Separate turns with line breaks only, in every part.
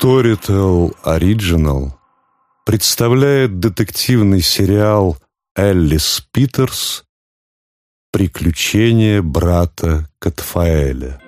Storytel Original представляет детективный сериал Эллис Питерс «Приключения брата Катфаэля».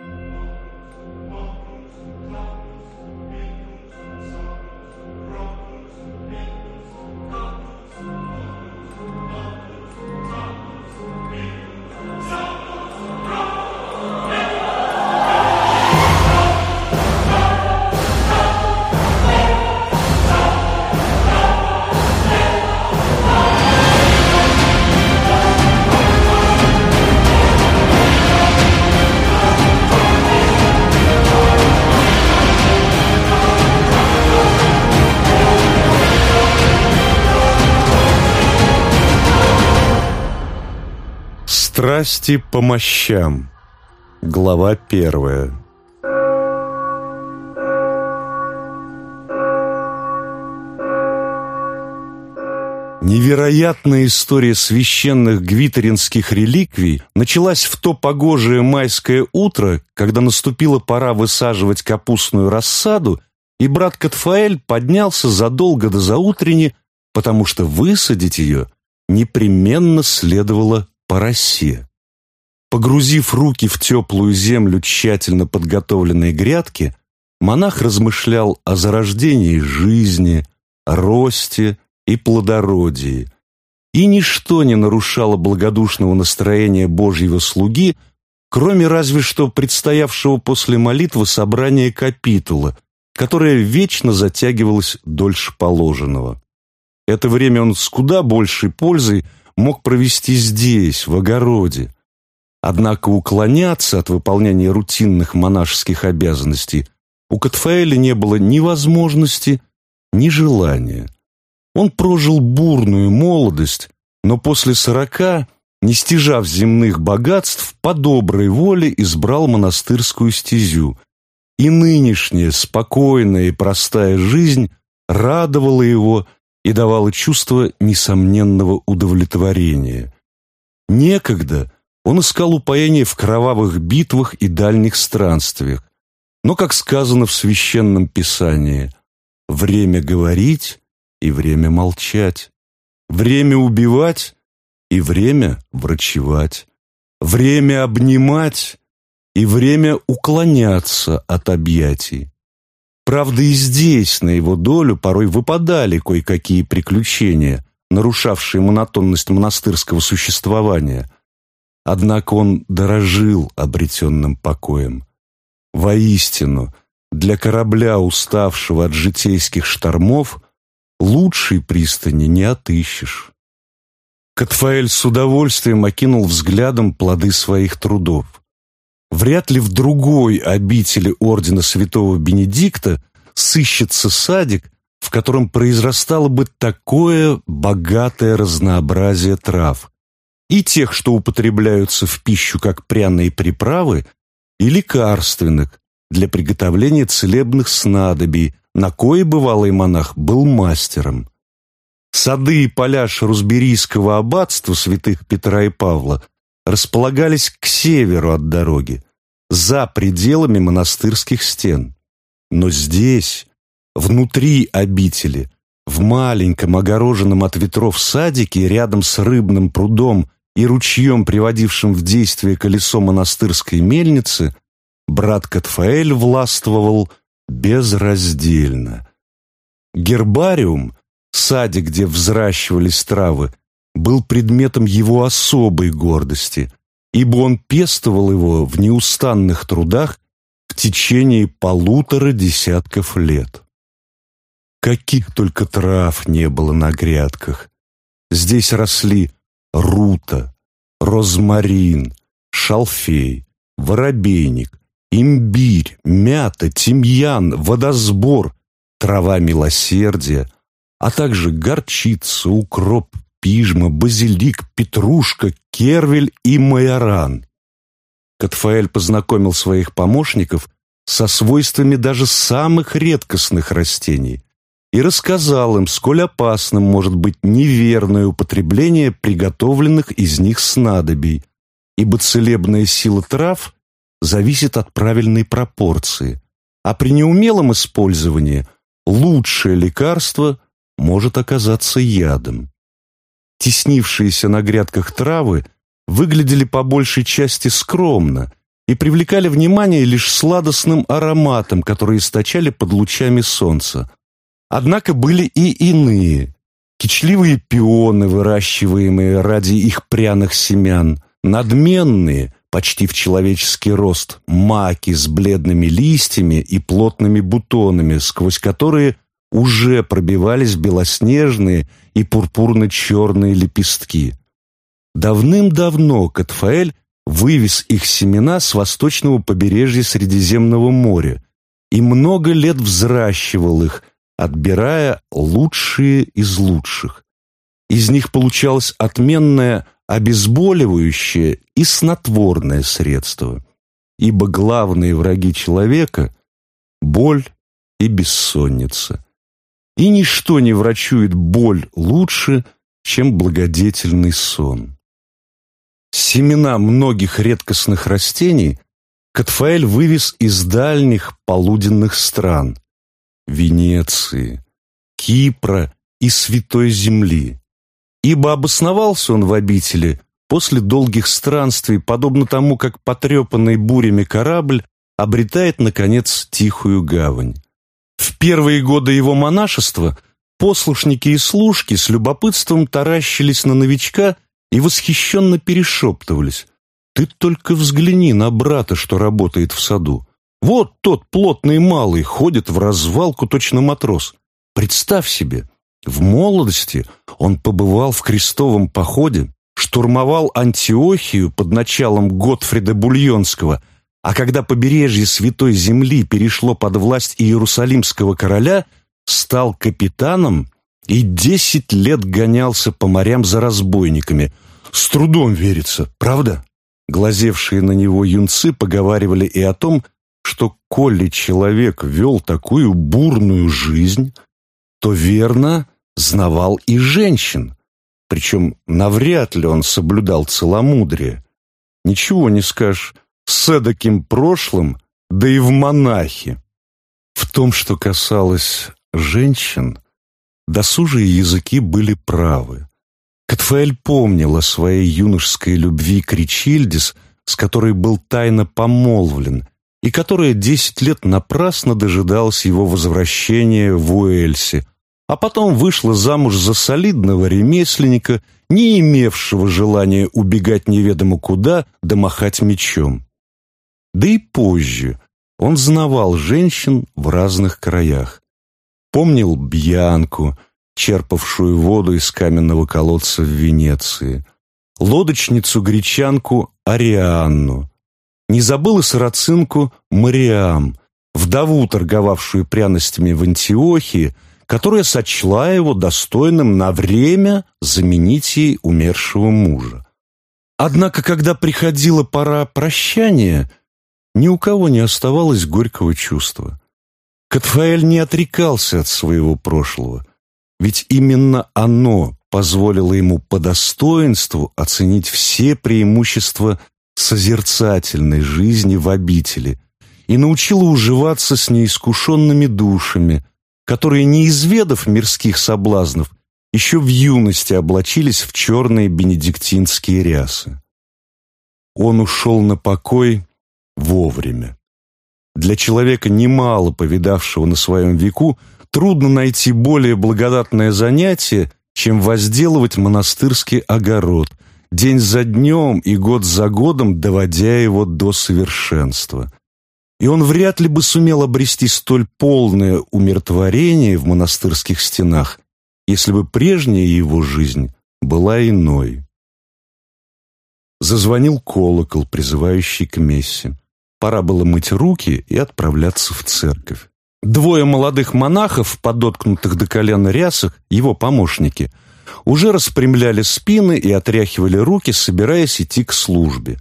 Страсти по мощам. Глава первая. Невероятная история священных гвитеринских реликвий началась в то погожее майское утро, когда наступила пора высаживать капустную рассаду, и брат Катфаэль поднялся задолго до заутрени, потому что высадить ее непременно следовало по росе. Погрузив руки в теплую землю тщательно подготовленной грядки, монах размышлял о зарождении жизни, росте и плодородии. И ничто не нарушало благодушного настроения Божьего слуги, кроме разве что предстоявшего после молитвы собрания капитула, которое вечно затягивалось дольше положенного. Это время он с куда большей пользой мог провести здесь, в огороде. Однако уклоняться от выполнения рутинных монашеских обязанностей у Катфаэля не было ни возможности, ни желания. Он прожил бурную молодость, но после сорока, не стяжав земных богатств, по доброй воле избрал монастырскую стезю. И нынешняя спокойная и простая жизнь радовала его и давало чувство несомненного удовлетворения. Некогда он искал упоение в кровавых битвах и дальних странствиях, но, как сказано в Священном Писании, время говорить и время молчать, время убивать и время врачевать, время обнимать и время уклоняться от объятий. Правда, и здесь на его долю порой выпадали кое-какие приключения, нарушавшие монотонность монастырского существования. Однако он дорожил обретенным покоем. Воистину, для корабля, уставшего от житейских штормов, лучшей пристани не отыщешь. Катфаэль с удовольствием окинул взглядом плоды своих трудов. Вряд ли в другой обители ордена святого Бенедикта сыщется садик, в котором произрастало бы такое богатое разнообразие трав. И тех, что употребляются в пищу как пряные приправы, и лекарственных для приготовления целебных снадобий, на кое бывалый монах был мастером. Сады и поля Шарузберийского аббатства святых Петра и Павла располагались к северу от дороги, за пределами монастырских стен. Но здесь, внутри обители, в маленьком огороженном от ветров садике рядом с рыбным прудом и ручьем, приводившим в действие колесо монастырской мельницы, брат Катфаэль властвовал безраздельно. Гербариум, садик, где взращивались травы, был предметом его особой гордости, ибо он пестовал его в неустанных трудах в течение полутора десятков лет. Каких только трав не было на грядках. Здесь росли рута, розмарин, шалфей, воробейник, имбирь, мята, тимьян, водосбор, трава милосердия, а также горчица, укроп, пижма, базилик, петрушка, кервель и майоран. Катфаэль познакомил своих помощников со свойствами даже самых редкостных растений и рассказал им, сколь опасным может быть неверное употребление приготовленных из них снадобий, ибо целебная сила трав зависит от правильной пропорции, а при неумелом использовании лучшее лекарство может оказаться ядом. Теснившиеся на грядках травы выглядели по большей части скромно и привлекали внимание лишь сладостным ароматом, который источали под лучами солнца. Однако были и иные, кичливые пионы, выращиваемые ради их пряных семян, надменные, почти в человеческий рост, маки с бледными листьями и плотными бутонами, сквозь которые уже пробивались белоснежные и пурпурно-черные лепестки. Давным-давно Катфаэль вывез их семена с восточного побережья Средиземного моря и много лет взращивал их, отбирая лучшие из лучших. Из них получалось отменное обезболивающее и снотворное средство, ибо главные враги человека – боль и бессонница. И ничто не врачует боль лучше, чем благодетельный сон. Семена многих редкостных растений Катфаэль вывез из дальних полуденных стран – Венеции, Кипра и Святой Земли. Ибо обосновался он в обители после долгих странствий, подобно тому, как потрепанный бурями корабль обретает, наконец, тихую гавань. В первые годы его монашества послушники и служки с любопытством таращились на новичка и восхищенно перешептывались. «Ты только взгляни на брата, что работает в саду. Вот тот плотный малый ходит в развалку точно матрос. Представь себе, в молодости он побывал в крестовом походе, штурмовал Антиохию под началом Готфрида Бульонского, а когда побережье Святой Земли перешло под власть Иерусалимского короля, стал капитаном и десять лет гонялся по морям за разбойниками. С трудом верится, правда? Глазевшие на него юнцы поговаривали и о том, что коли человек вел такую бурную жизнь, то верно знавал и женщин, причем навряд ли он соблюдал целомудрие. Ничего не скажешь, с эдаким прошлым, да и в монахи. В том, что касалось женщин, досужие языки были правы. Катфаэль помнил о своей юношеской любви к Ричильдис, с которой был тайно помолвлен, и которая десять лет напрасно дожидалась его возвращения в Уэльсе, а потом вышла замуж за солидного ремесленника, не имевшего желания убегать неведомо куда да махать мечом. Да и позже он знавал женщин в разных краях. Помнил Бьянку, черпавшую воду из каменного колодца в Венеции, лодочницу-гречанку Арианну, не забыл и сарацинку Мариам, вдову, торговавшую пряностями в Антиохии, которая сочла его достойным на время заменить ей умершего мужа. Однако, когда приходила пора прощания, ни у кого не оставалось горького чувства. Катфаэль не отрекался от своего прошлого, ведь именно оно позволило ему по достоинству оценить все преимущества созерцательной жизни в обители и научило уживаться с неискушенными душами, которые, не изведав мирских соблазнов, еще в юности облачились в черные бенедиктинские рясы. Он ушел на покой вовремя. Для человека, немало повидавшего на своем веку, трудно найти более благодатное занятие, чем возделывать монастырский огород, день за днем и год за годом доводя его до совершенства и он вряд ли бы сумел обрести столь полное умиротворение в монастырских стенах, если бы прежняя его жизнь была иной. Зазвонил колокол, призывающий к мессе. Пора было мыть руки и отправляться в церковь. Двое молодых монахов, подоткнутых до колена рясах, его помощники, уже распрямляли спины и отряхивали руки, собираясь идти к службе.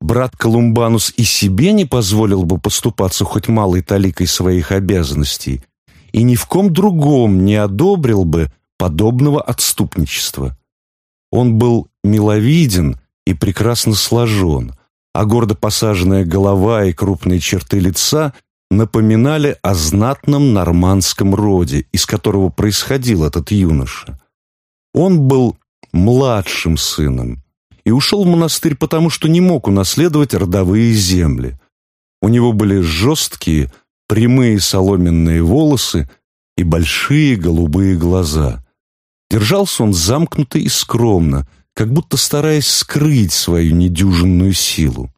Брат Колумбанус и себе не позволил бы поступаться хоть малой таликой своих обязанностей, и ни в ком другом не одобрил бы подобного отступничества. Он был миловиден и прекрасно сложен, а гордо посаженная голова и крупные черты лица напоминали о знатном нормандском роде, из которого происходил этот юноша. Он был младшим сыном и ушел в монастырь потому, что не мог унаследовать родовые земли. У него были жесткие, прямые соломенные волосы и большие голубые глаза. Держался он замкнуто и скромно, как будто стараясь скрыть свою недюжинную силу.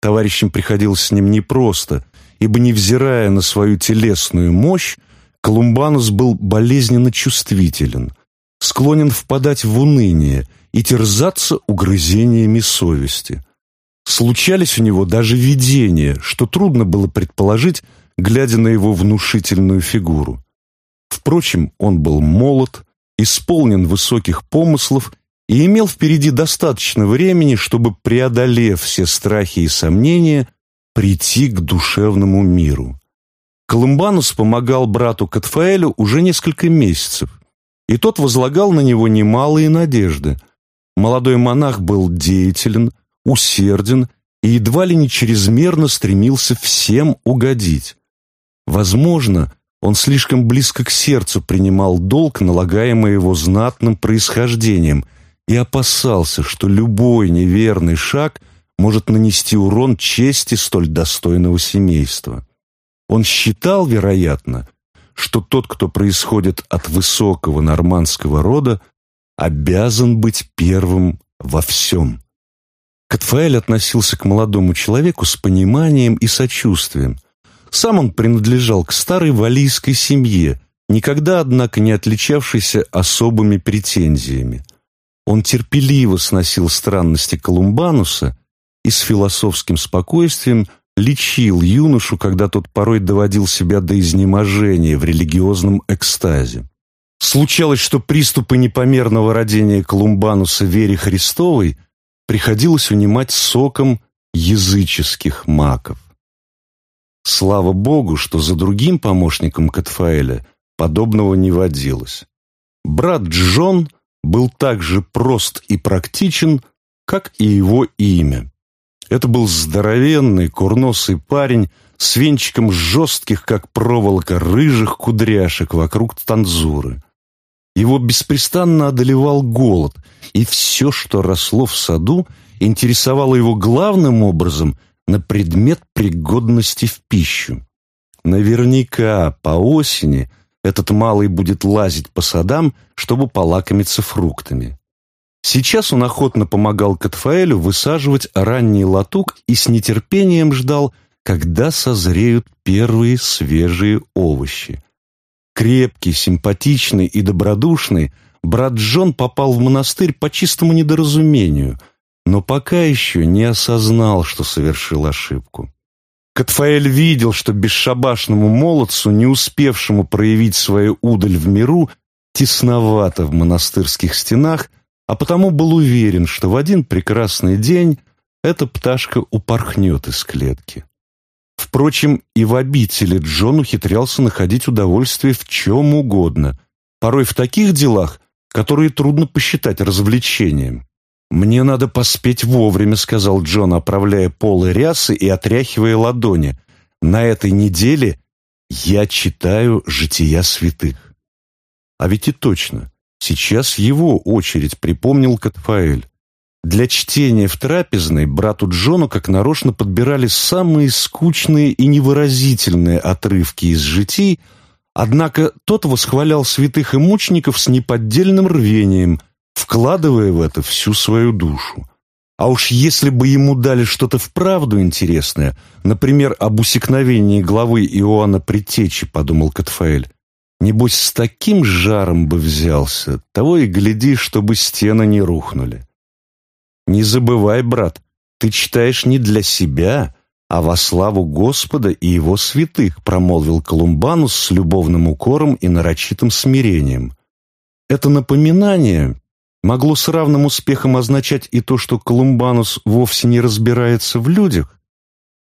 Товарищам приходилось с ним непросто, ибо, невзирая на свою телесную мощь, Колумбанус был болезненно чувствителен, склонен впадать в уныние и терзаться угрызениями совести. Случались у него даже видения, что трудно было предположить, глядя на его внушительную фигуру. Впрочем, он был молод, исполнен высоких помыслов и имел впереди достаточно времени, чтобы, преодолев все страхи и сомнения, прийти к душевному миру. Колумбанус помогал брату Катфаэлю уже несколько месяцев, и тот возлагал на него немалые надежды. Молодой монах был деятелен, усерден и едва ли не чрезмерно стремился всем угодить. Возможно, он слишком близко к сердцу принимал долг, налагаемый его знатным происхождением, и опасался, что любой неверный шаг – может нанести урон чести столь достойного семейства. Он считал, вероятно, что тот, кто происходит от высокого нормандского рода, обязан быть первым во всем. Катфаэль относился к молодому человеку с пониманием и сочувствием. Сам он принадлежал к старой валийской семье, никогда, однако, не отличавшейся особыми претензиями. Он терпеливо сносил странности Колумбануса и с философским спокойствием лечил юношу, когда тот порой доводил себя до изнеможения в религиозном экстазе. Случалось, что приступы непомерного родения Колумбануса вере Христовой приходилось унимать соком языческих маков. Слава Богу, что за другим помощником Катфаэля подобного не водилось. Брат Джон был так же прост и практичен, как и его имя. Это был здоровенный, курносый парень с венчиком жестких, как проволока, рыжих кудряшек вокруг танзуры. Его беспрестанно одолевал голод, и все, что росло в саду, интересовало его главным образом на предмет пригодности в пищу. Наверняка по осени этот малый будет лазить по садам, чтобы полакомиться фруктами. Сейчас он охотно помогал Катфаэлю высаживать ранний латук и с нетерпением ждал, когда созреют первые свежие овощи. Крепкий, симпатичный и добродушный, брат Джон попал в монастырь по чистому недоразумению, но пока еще не осознал, что совершил ошибку. Катфаэль видел, что бесшабашному молодцу, не успевшему проявить свою удаль в миру, тесновато в монастырских стенах, а потому был уверен, что в один прекрасный день эта пташка упорхнет из клетки. Впрочем, и в обители Джон ухитрялся находить удовольствие в чем угодно, порой в таких делах, которые трудно посчитать развлечением. «Мне надо поспеть вовремя», — сказал Джон, оправляя полы рясы и отряхивая ладони. «На этой неделе я читаю «Жития святых». А ведь и точно, Сейчас его очередь, припомнил Катфаэль. Для чтения в трапезной брату Джону как нарочно подбирали самые скучные и невыразительные отрывки из житий, однако тот восхвалял святых и мучеников с неподдельным рвением, вкладывая в это всю свою душу. А уж если бы ему дали что-то вправду интересное, например, об усекновении главы Иоанна Предтечи, подумал Катфаэль, Небось, с таким жаром бы взялся, того и гляди, чтобы стены не рухнули. Не забывай, брат, ты читаешь не для себя, а во славу Господа и Его святых, промолвил Колумбанус с любовным укором и нарочитым смирением. Это напоминание могло с равным успехом означать и то, что Колумбанус вовсе не разбирается в людях,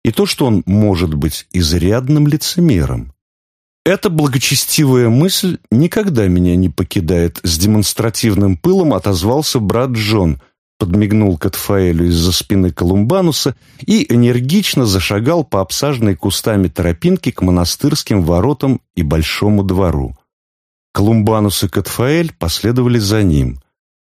и то, что он может быть изрядным лицемером. Эта благочестивая мысль никогда меня не покидает, с демонстративным пылом отозвался брат Джон, подмигнул Катфаэлю из-за спины Колумбануса и энергично зашагал по обсаженной кустами тропинке к монастырским воротам и большому двору. Колумбанус и Катфаэль последовали за ним.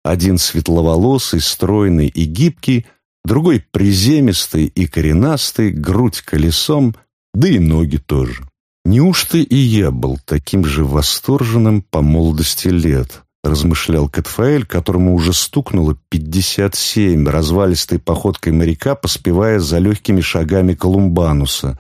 Один светловолосый, стройный и гибкий, другой приземистый и коренастый, грудь колесом, да и ноги тоже. Неужто и я был таким же восторженным по молодости лет? размышлял Катфаэль, которому уже стукнуло пятьдесят семь, развалистой походкой моряка, поспевая за легкими шагами Колумбануса.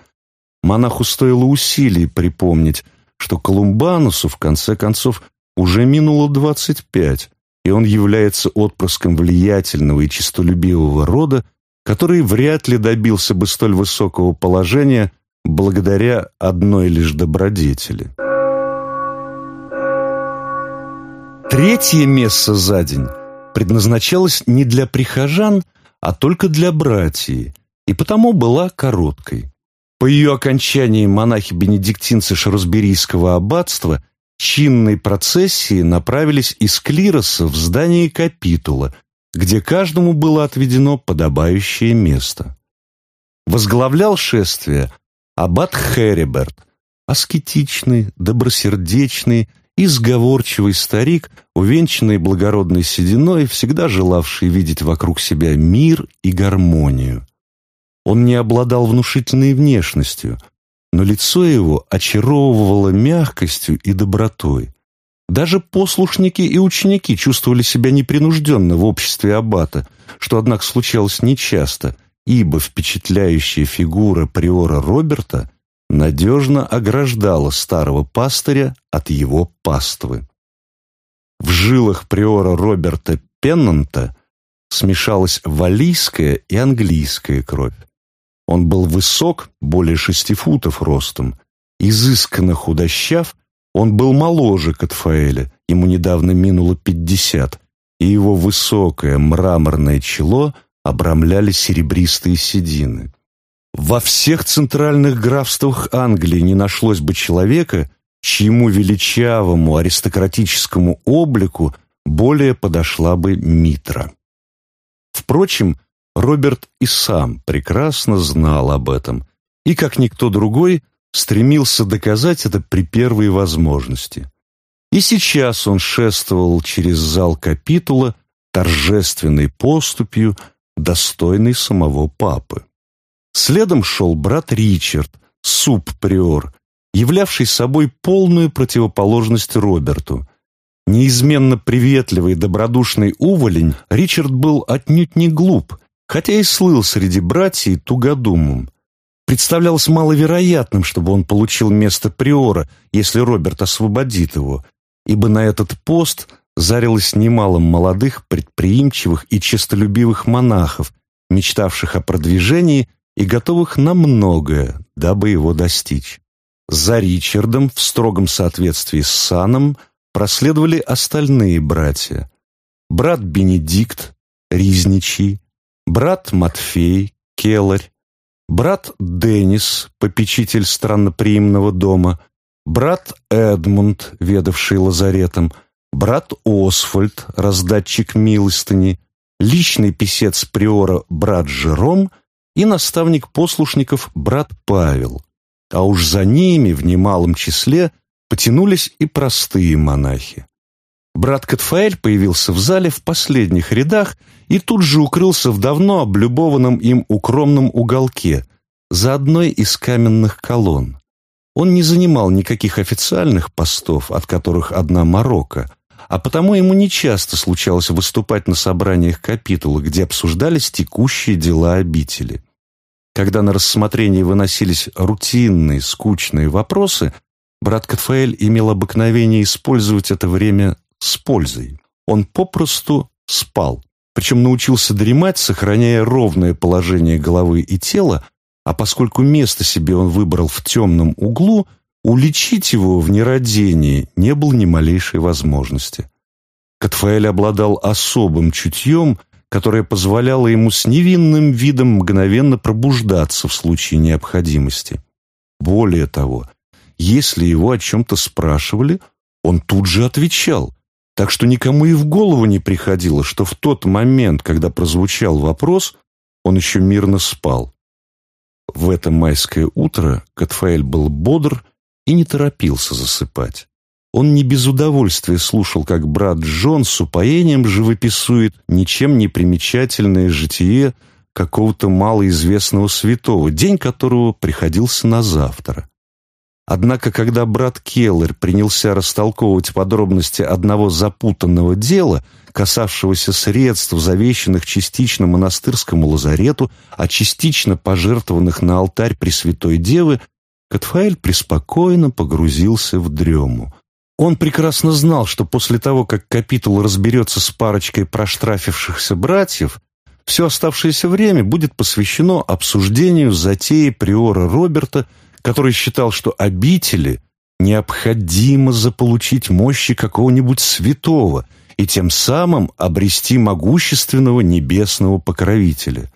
Монаху стоило усилий припомнить, что Колумбанусу, в конце концов, уже минуло двадцать пять, и он является отпрыском влиятельного и честолюбивого рода, который вряд ли добился бы столь высокого положения благодаря одной лишь добродетели. Третье место за день предназначалось не для прихожан, а только для братьев, и потому была короткой. По ее окончании монахи-бенедиктинцы Шарусберийского аббатства чинной процессии направились из клироса в здание капитула, где каждому было отведено подобающее место. Возглавлял шествие аббат Хериберт, аскетичный, добросердечный, и сговорчивый старик, увенчанный благородной сединой, всегда желавший видеть вокруг себя мир и гармонию. Он не обладал внушительной внешностью, но лицо его очаровывало мягкостью и добротой. Даже послушники и ученики чувствовали себя непринужденно в обществе аббата, что, однако, случалось нечасто, ибо впечатляющая фигура приора Роберта – надежно ограждала старого пастыря от его паствы. В жилах приора Роберта Пеннанта смешалась валийская и английская кровь. Он был высок, более шести футов ростом, изысканно худощав, он был моложе Катфаэля, ему недавно минуло пятьдесят, и его высокое мраморное чело обрамляли серебристые седины. Во всех центральных графствах Англии не нашлось бы человека, чьему величавому аристократическому облику более подошла бы Митра. Впрочем, Роберт и сам прекрасно знал об этом, и, как никто другой, стремился доказать это при первой возможности. И сейчас он шествовал через зал капитула торжественной поступью, достойной самого папы. Следом шел брат Ричард, субприор, являвший собой полную противоположность Роберту. Неизменно приветливый добродушный уволень, Ричард был отнюдь не глуп, хотя и слыл среди братьев тугодумом. Представлялось маловероятным, чтобы он получил место приора, если Роберт освободит его, ибо на этот пост зарилось немало молодых, предприимчивых и честолюбивых монахов, мечтавших о продвижении и готовых на многое, дабы его достичь. За Ричардом в строгом соответствии с саном проследовали остальные братья. Брат Бенедикт, Ризничий, брат Матфей, Келарь, брат Денис, попечитель странноприимного дома, брат Эдмунд, ведавший лазаретом, брат Освальд, раздатчик милостыни, личный писец приора брат Жером и наставник послушников брат Павел, а уж за ними в немалом числе потянулись и простые монахи. Брат Катфаэль появился в зале в последних рядах и тут же укрылся в давно облюбованном им укромном уголке, за одной из каменных колонн. Он не занимал никаких официальных постов, от которых одна Марокко, а потому ему нечасто случалось выступать на собраниях капитула, где обсуждались текущие дела обители. Когда на рассмотрение выносились рутинные, скучные вопросы, брат Катфаэль имел обыкновение использовать это время с пользой. Он попросту спал, причем научился дремать, сохраняя ровное положение головы и тела, а поскольку место себе он выбрал в темном углу – Уличить его в нерадении не было ни малейшей возможности. Катфаэль обладал особым чутьем, которое позволяло ему с невинным видом мгновенно пробуждаться в случае необходимости. Более того, если его о чем-то спрашивали, он тут же отвечал, так что никому и в голову не приходило, что в тот момент, когда прозвучал вопрос, он еще мирно спал. В это майское утро Катфаэль был бодр и не торопился засыпать. Он не без удовольствия слушал, как брат Джон с упоением живописует ничем не примечательное житие какого-то малоизвестного святого, день которого приходился на завтра. Однако, когда брат Келлер принялся растолковывать подробности одного запутанного дела, касавшегося средств, завещанных частично монастырскому лазарету, а частично пожертвованных на алтарь Пресвятой Девы, Катфаэль преспокойно погрузился в дрему. Он прекрасно знал, что после того, как капитул разберется с парочкой проштрафившихся братьев, все оставшееся время будет посвящено обсуждению затеи приора Роберта, который считал, что обители необходимо заполучить мощи какого-нибудь святого и тем самым обрести могущественного небесного покровителя.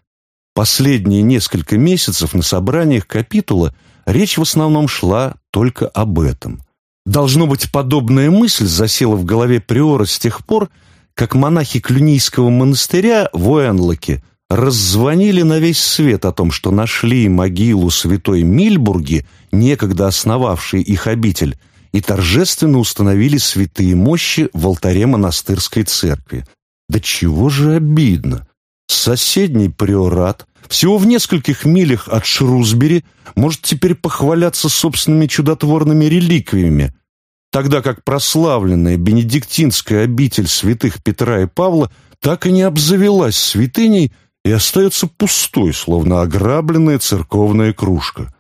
Последние несколько месяцев на собраниях капитула речь в основном шла только об этом. Должно быть, подобная мысль засела в голове Приора с тех пор, как монахи Клюнийского монастыря в Уэнлоке раззвонили на весь свет о том, что нашли могилу святой Мильбурги, некогда основавшей их обитель, и торжественно установили святые мощи в алтаре монастырской церкви. Да чего же обидно! Соседний приорат, всего в нескольких милях от Шрусбери, может теперь похваляться собственными чудотворными реликвиями, тогда как прославленная бенедиктинская обитель святых Петра и Павла так и не обзавелась святыней и остается пустой, словно ограбленная церковная кружка.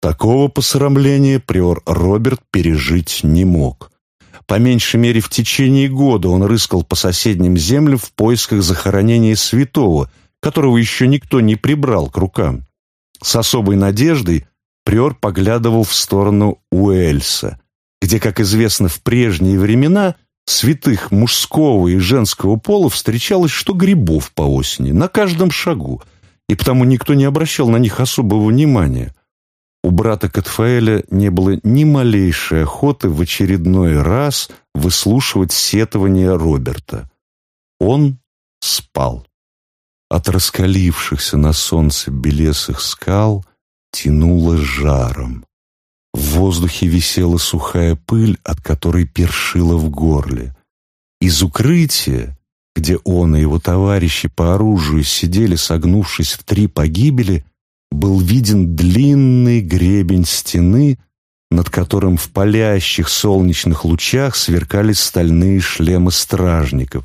Такого посрамления приор Роберт пережить не мог. По меньшей мере в течение года он рыскал по соседним землям в поисках захоронения святого, которого еще никто не прибрал к рукам. С особой надеждой приор поглядывал в сторону Уэльса, где, как известно, в прежние времена святых мужского и женского пола встречалось что грибов по осени, на каждом шагу, и потому никто не обращал на них особого внимания. У брата Катфаэля не было ни малейшей охоты в очередной раз выслушивать сетования Роберта. Он спал. От раскалившихся на солнце белесых скал тянуло жаром. В воздухе висела сухая пыль, от которой першило в горле. Из укрытия, где он и его товарищи по оружию сидели, согнувшись в три погибели, был виден длинный гребень стены, над которым в палящих солнечных лучах сверкали стальные шлемы стражников.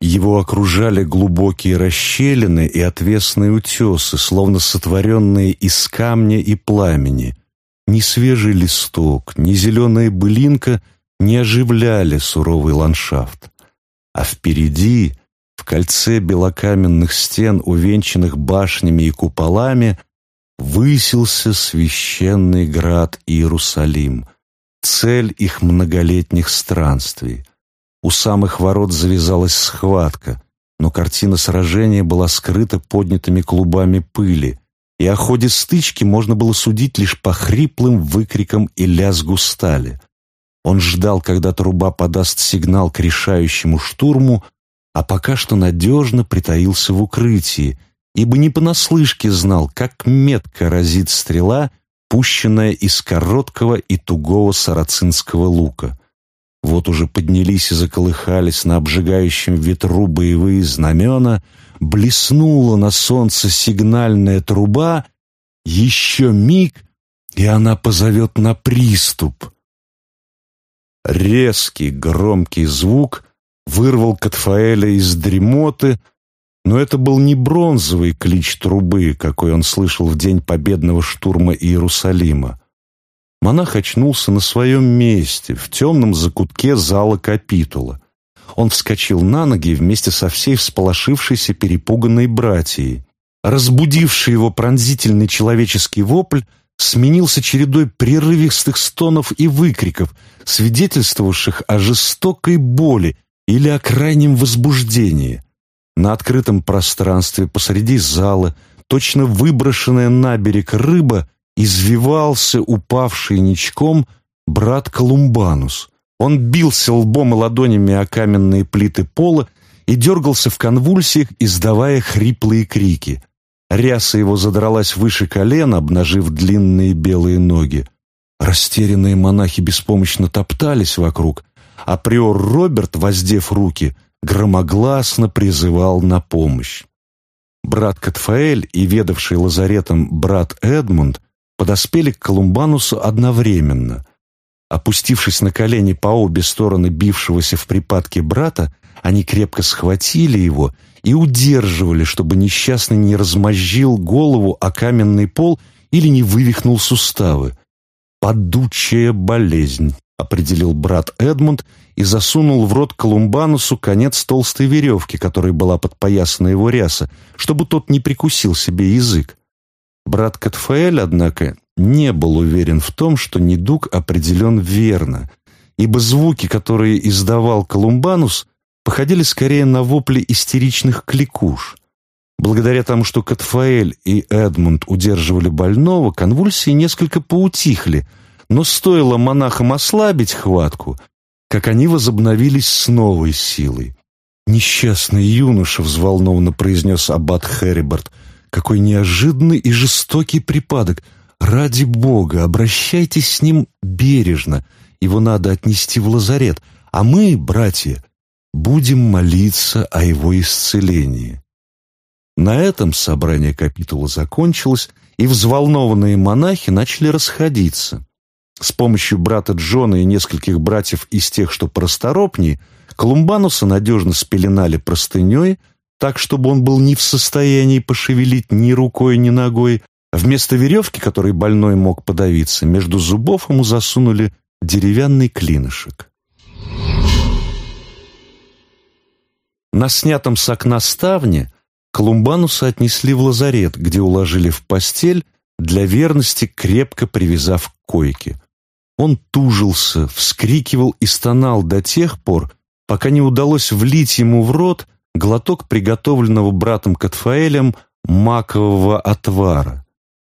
Его окружали глубокие расщелины и отвесные утесы, словно сотворенные из камня и пламени. Ни свежий листок, ни зеленая былинка не оживляли суровый ландшафт. А впереди, в кольце белокаменных стен, увенчанных башнями и куполами, высился священный град Иерусалим, цель их многолетних странствий. У самых ворот завязалась схватка, но картина сражения была скрыта поднятыми клубами пыли, и о ходе стычки можно было судить лишь по хриплым выкрикам и лязгу стали. Он ждал, когда труба подаст сигнал к решающему штурму, а пока что надежно притаился в укрытии, ибо не понаслышке знал, как метко разит стрела, пущенная из короткого и тугого сарацинского лука. Вот уже поднялись и заколыхались на обжигающем ветру боевые знамена, блеснула на солнце сигнальная труба, еще миг, и она позовет на приступ. Резкий громкий звук вырвал Катфаэля из дремоты, но это был не бронзовый клич трубы, какой он слышал в день победного штурма Иерусалима. Монах очнулся на своем месте, в темном закутке зала капитула. Он вскочил на ноги вместе со всей всполошившейся перепуганной братьей. Разбудивший его пронзительный человеческий вопль сменился чередой прерывистых стонов и выкриков, свидетельствовавших о жестокой боли или о крайнем возбуждении. На открытом пространстве посреди зала, точно выброшенная на берег рыба, извивался упавший ничком брат Колумбанус. Он бился лбом и ладонями о каменные плиты пола и дергался в конвульсиях, издавая хриплые крики. Ряса его задралась выше колена, обнажив длинные белые ноги. Растерянные монахи беспомощно топтались вокруг, а приор Роберт, воздев руки, громогласно призывал на помощь. Брат Катфаэль и ведавший лазаретом брат Эдмунд подоспели к Колумбанусу одновременно. Опустившись на колени по обе стороны бившегося в припадке брата, они крепко схватили его и удерживали, чтобы несчастный не размозжил голову о каменный пол или не вывихнул суставы. «Падучая болезнь», — определил брат Эдмунд и засунул в рот Колумбанусу конец толстой веревки, которой была подпоясана его ряса, чтобы тот не прикусил себе язык. Брат Катфаэль, однако, не был уверен в том, что недуг определен верно, ибо звуки, которые издавал Колумбанус, походили скорее на вопли истеричных кликуш. Благодаря тому, что Катфаэль и Эдмунд удерживали больного, конвульсии несколько поутихли, но стоило монахам ослабить хватку, как они возобновились с новой силой. «Несчастный юноша», — взволнованно произнес аббат Херриберт, — «какой неожиданный и жестокий припадок! Ради Бога, обращайтесь с ним бережно, его надо отнести в лазарет, а мы, братья, будем молиться о его исцелении». На этом собрание капитула закончилось, и взволнованные монахи начали расходиться. С помощью брата Джона и нескольких братьев из тех, что порасторопнее, Колумбануса надежно спеленали простыней, так, чтобы он был не в состоянии пошевелить ни рукой, ни ногой. Вместо веревки, которой больной мог подавиться, между зубов ему засунули деревянный клинышек. На снятом с окна ставне Колумбануса отнесли в лазарет, где уложили в постель, для верности крепко привязав к койке. Он тужился, вскрикивал и стонал до тех пор, пока не удалось влить ему в рот глоток приготовленного братом Катфаэлем макового отвара.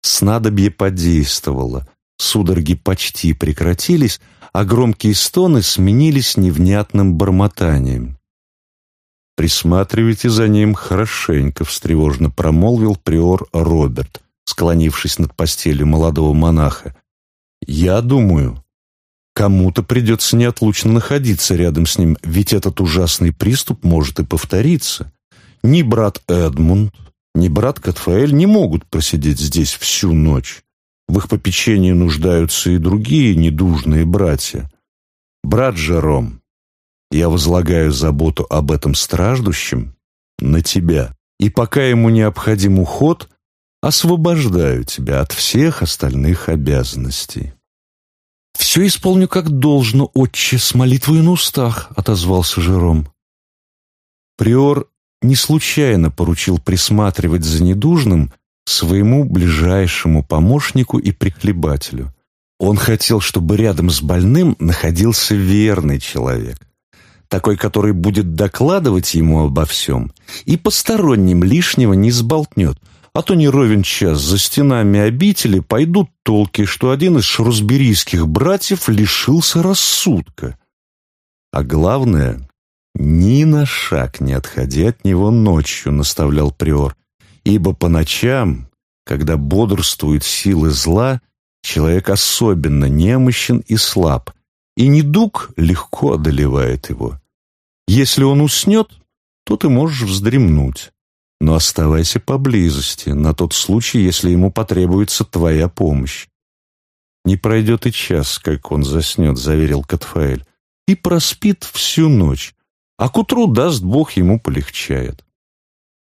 Снадобье подействовало, судороги почти прекратились, а громкие стоны сменились невнятным бормотанием. «Присматривайте за ним хорошенько», — встревожно промолвил приор Роберт, склонившись над постелью молодого монаха. «Я думаю, кому-то придется неотлучно находиться рядом с ним, ведь этот ужасный приступ может и повториться. Ни брат Эдмунд, ни брат Катфаэль не могут просидеть здесь всю ночь. В их попечении нуждаются и другие недужные братья. Брат Жером, я возлагаю заботу об этом страждущем на тебя, и пока ему необходим уход, освобождаю тебя от всех остальных обязанностей». «Все исполню как должно, отче, с молитвой на устах», — отозвался Жером. Приор не случайно поручил присматривать за недужным своему ближайшему помощнику и прихлебателю. Он хотел, чтобы рядом с больным находился верный человек, такой, который будет докладывать ему обо всем и посторонним лишнего не сболтнет, а то не ровен час за стенами обители пойдут толки, что один из шрусберийских братьев лишился рассудка. А главное, ни на шаг не отходи от него ночью, наставлял приор, ибо по ночам, когда бодрствуют силы зла, человек особенно немощен и слаб, и недуг легко одолевает его. Если он уснет, то ты можешь вздремнуть. Но оставайся поблизости, на тот случай, если ему потребуется твоя помощь. «Не пройдет и час, как он заснет», — заверил Катфаэль, «и проспит всю ночь, а к утру, даст Бог, ему полегчает».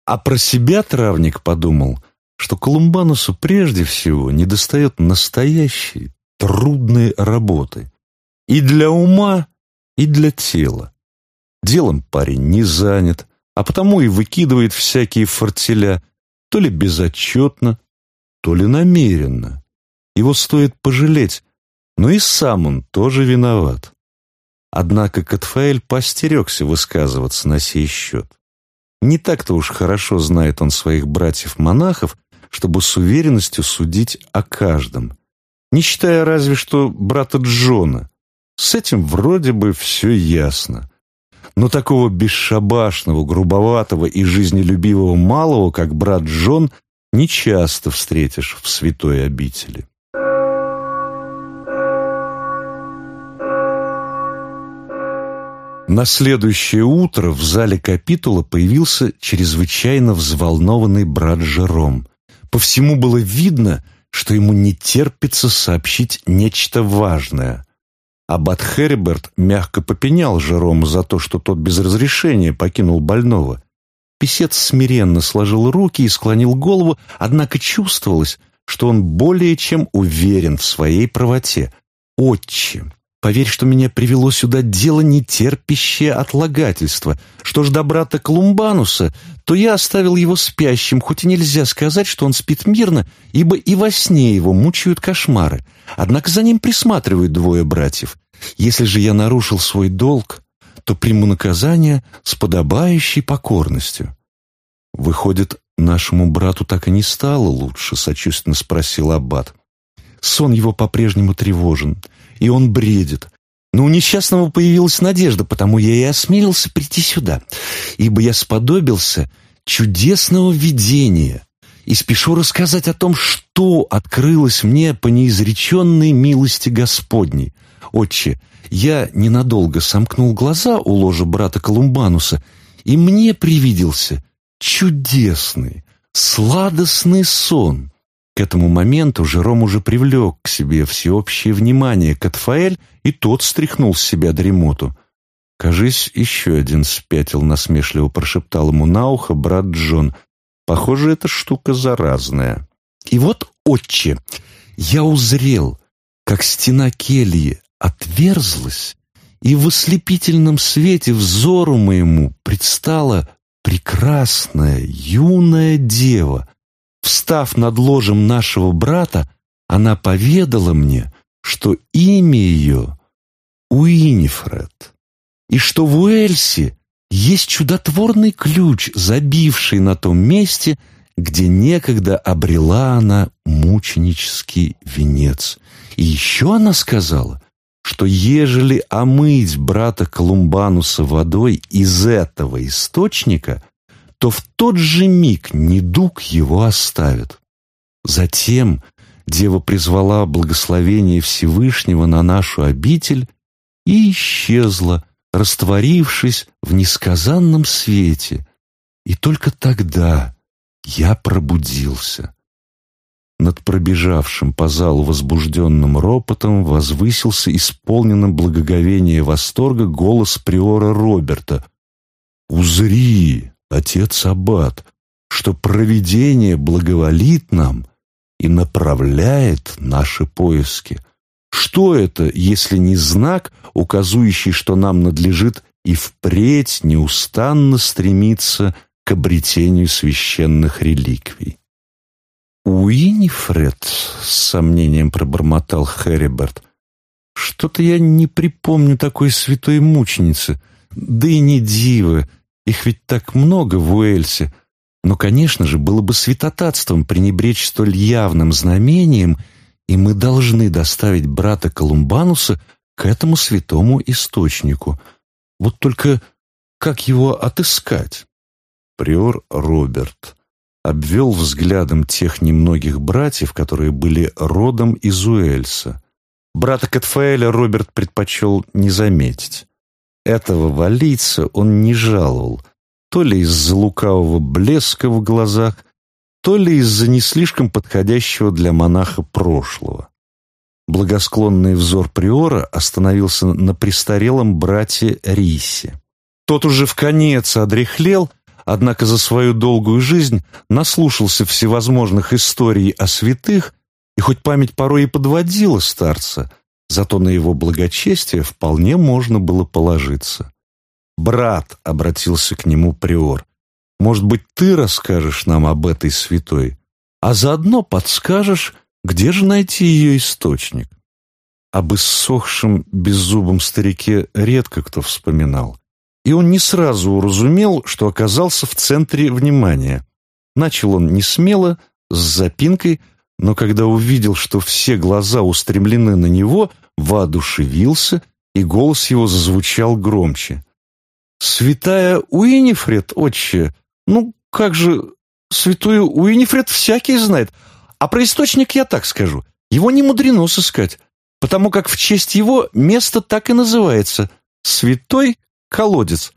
А про себя травник подумал, что Колумбанусу прежде всего недостает настоящей, трудной работы. И для ума, и для тела. Делом парень не занят, а потому и выкидывает всякие фортеля, то ли безотчетно, то ли намеренно. Его стоит пожалеть, но и сам он тоже виноват. Однако Катфаэль постерегся высказываться на сей счет. Не так-то уж хорошо знает он своих братьев-монахов, чтобы с уверенностью судить о каждом, не считая разве что брата Джона, С этим вроде бы все ясно. Но такого бесшабашного, грубоватого и жизнелюбивого малого, как брат Джон, нечасто встретишь в святой обители. На следующее утро в зале капитула появился чрезвычайно взволнованный брат Жером. По всему было видно, что ему не терпится сообщить нечто важное. Аббат Хериберт мягко попенял Жерому за то, что тот без разрешения покинул больного. Песец смиренно сложил руки и склонил голову, однако чувствовалось, что он более чем уверен в своей правоте. «Отче, Поверь, что меня привело сюда дело, не терпящее отлагательства. Что ж до брата Колумбануса, то я оставил его спящим, хоть и нельзя сказать, что он спит мирно, ибо и во сне его мучают кошмары. Однако за ним присматривают двое братьев. Если же я нарушил свой долг, то приму наказание с подобающей покорностью». «Выходит, нашему брату так и не стало лучше?» — сочувственно спросил Аббат. «Сон его по-прежнему тревожен» и он бредит. Но у несчастного появилась надежда, потому я и осмелился прийти сюда, ибо я сподобился чудесного видения и спешу рассказать о том, что открылось мне по неизреченной милости Господней. Отче, я ненадолго сомкнул глаза у ложа брата Колумбануса, и мне привиделся чудесный, сладостный сон, к этому моменту Жером уже привлек к себе всеобщее внимание Катфаэль, и тот стряхнул с себя дремоту. «Кажись, еще один спятил», — насмешливо прошептал ему на ухо брат Джон. «Похоже, эта штука заразная». И вот, отче, я узрел, как стена кельи отверзлась, и в ослепительном свете взору моему предстала прекрасная юная дева, Встав над ложем нашего брата, она поведала мне, что имя ее Уинифред, и что в Уэльсе есть чудотворный ключ, забивший на том месте, где некогда обрела она мученический венец. И еще она сказала, что ежели омыть брата Колумбануса водой из этого источника, то в тот же миг недуг его оставит. Затем дева призвала благословение Всевышнего на нашу обитель и исчезла, растворившись в несказанном свете. И только тогда я пробудился. Над пробежавшим по залу возбужденным ропотом возвысился исполненным благоговения и восторга голос приора Роберта. «Узри! Отец Аббат, что провидение благоволит нам и направляет наши поиски. Что это, если не знак, указывающий, что нам надлежит и впредь неустанно стремиться к обретению священных реликвий? «Уинифред», — с сомнением пробормотал Хэриберт, — «что-то я не припомню такой святой мученицы, да и не дивы, их ведь так много в Уэльсе. Но, конечно же, было бы святотатством пренебречь столь явным знамением, и мы должны доставить брата Колумбануса к этому святому источнику. Вот только как его отыскать? Приор Роберт обвел взглядом тех немногих братьев, которые были родом из Уэльса. Брата Катфаэля Роберт предпочел не заметить. Этого валийца он не жаловал, то ли из-за лукавого блеска в глазах, то ли из-за не слишком подходящего для монаха прошлого. Благосклонный взор приора остановился на престарелом брате Рисе. Тот уже в конец одряхлел, однако за свою долгую жизнь наслушался всевозможных историй о святых, и хоть память порой и подводила старца, Зато на его благочестие вполне можно было положиться. «Брат», — обратился к нему приор, — «может быть, ты расскажешь нам об этой святой, а заодно подскажешь, где же найти ее источник?» Об иссохшем беззубом старике редко кто вспоминал, и он не сразу уразумел, что оказался в центре внимания. Начал он не смело, с запинкой — но когда увидел, что все глаза устремлены на него, воодушевился и голос его зазвучал громче. «Святая Уинифред, отче, ну как же, святую Уинифред всякий знает, а про источник я так скажу, его не мудрено сыскать, потому как в честь его место так и называется — Святой Колодец.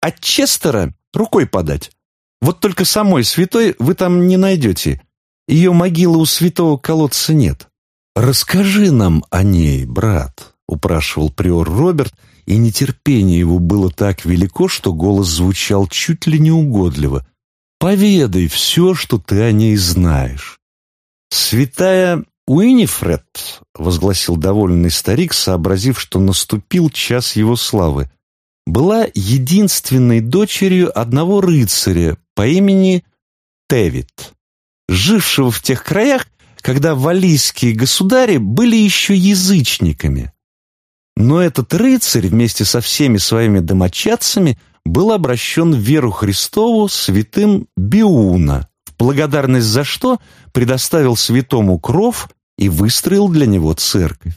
От Честера рукой подать. Вот только самой святой вы там не найдете. Ее могилы у святого колодца нет. Расскажи нам о ней, брат, упрашивал приор Роберт, и нетерпение его было так велико, что голос звучал чуть ли не угодливо. Поведай все, что ты о ней знаешь. Святая Уинифред, возгласил довольный старик, сообразив, что наступил час его славы, была единственной дочерью одного рыцаря по имени Тевит, жившего в тех краях, когда валийские государи были еще язычниками. Но этот рыцарь вместе со всеми своими домочадцами был обращен в веру Христову святым Биуна, в благодарность за что предоставил святому кров и выстроил для него церковь.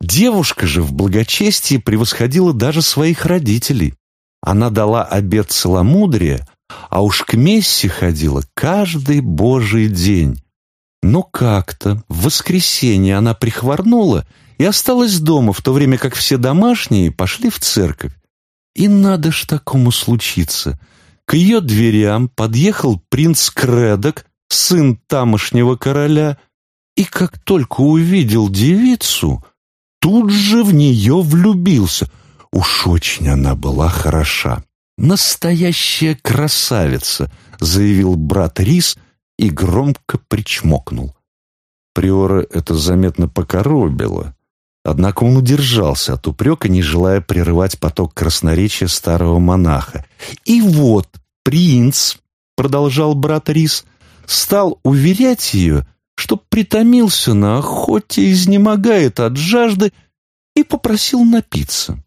Девушка же в благочестии превосходила даже своих родителей. Она дала обет целомудрия, а уж к мессе ходила каждый божий день. Но как-то в воскресенье она прихворнула и осталась дома, в то время как все домашние пошли в церковь. И надо ж такому случиться. К ее дверям подъехал принц Кредок, сын тамошнего короля, и как только увидел девицу, тут же в нее влюбился. Уж очень она была хороша. «Настоящая красавица», — заявил брат Рис и громко причмокнул. Приора это заметно покоробило. Однако он удержался от упрека, не желая прерывать поток красноречия старого монаха. «И вот принц», — продолжал брат Рис, — стал уверять ее, что притомился на охоте, изнемогает от жажды и попросил напиться.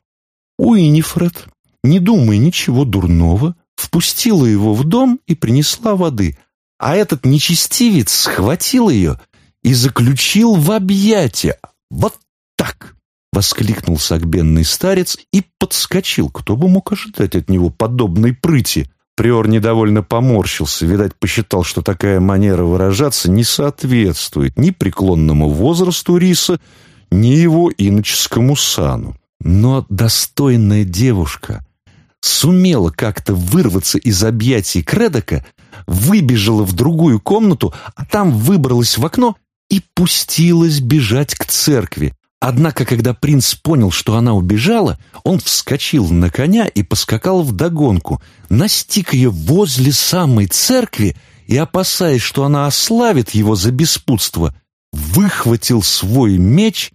Уинифред не думая ничего дурного, впустила его в дом и принесла воды, а этот нечестивец схватил ее и заключил в объятия. Вот так! — воскликнул сагбенный старец и подскочил. Кто бы мог ожидать от него подобной прыти? Приор недовольно поморщился, видать, посчитал, что такая манера выражаться не соответствует ни преклонному возрасту Риса, ни его иноческому сану. Но достойная девушка сумела как-то вырваться из объятий Кредока, выбежала в другую комнату, а там выбралась в окно и пустилась бежать к церкви. Однако, когда принц понял, что она убежала, он вскочил на коня и поскакал вдогонку, настиг ее возле самой церкви и, опасаясь, что она ославит его за беспутство, выхватил свой меч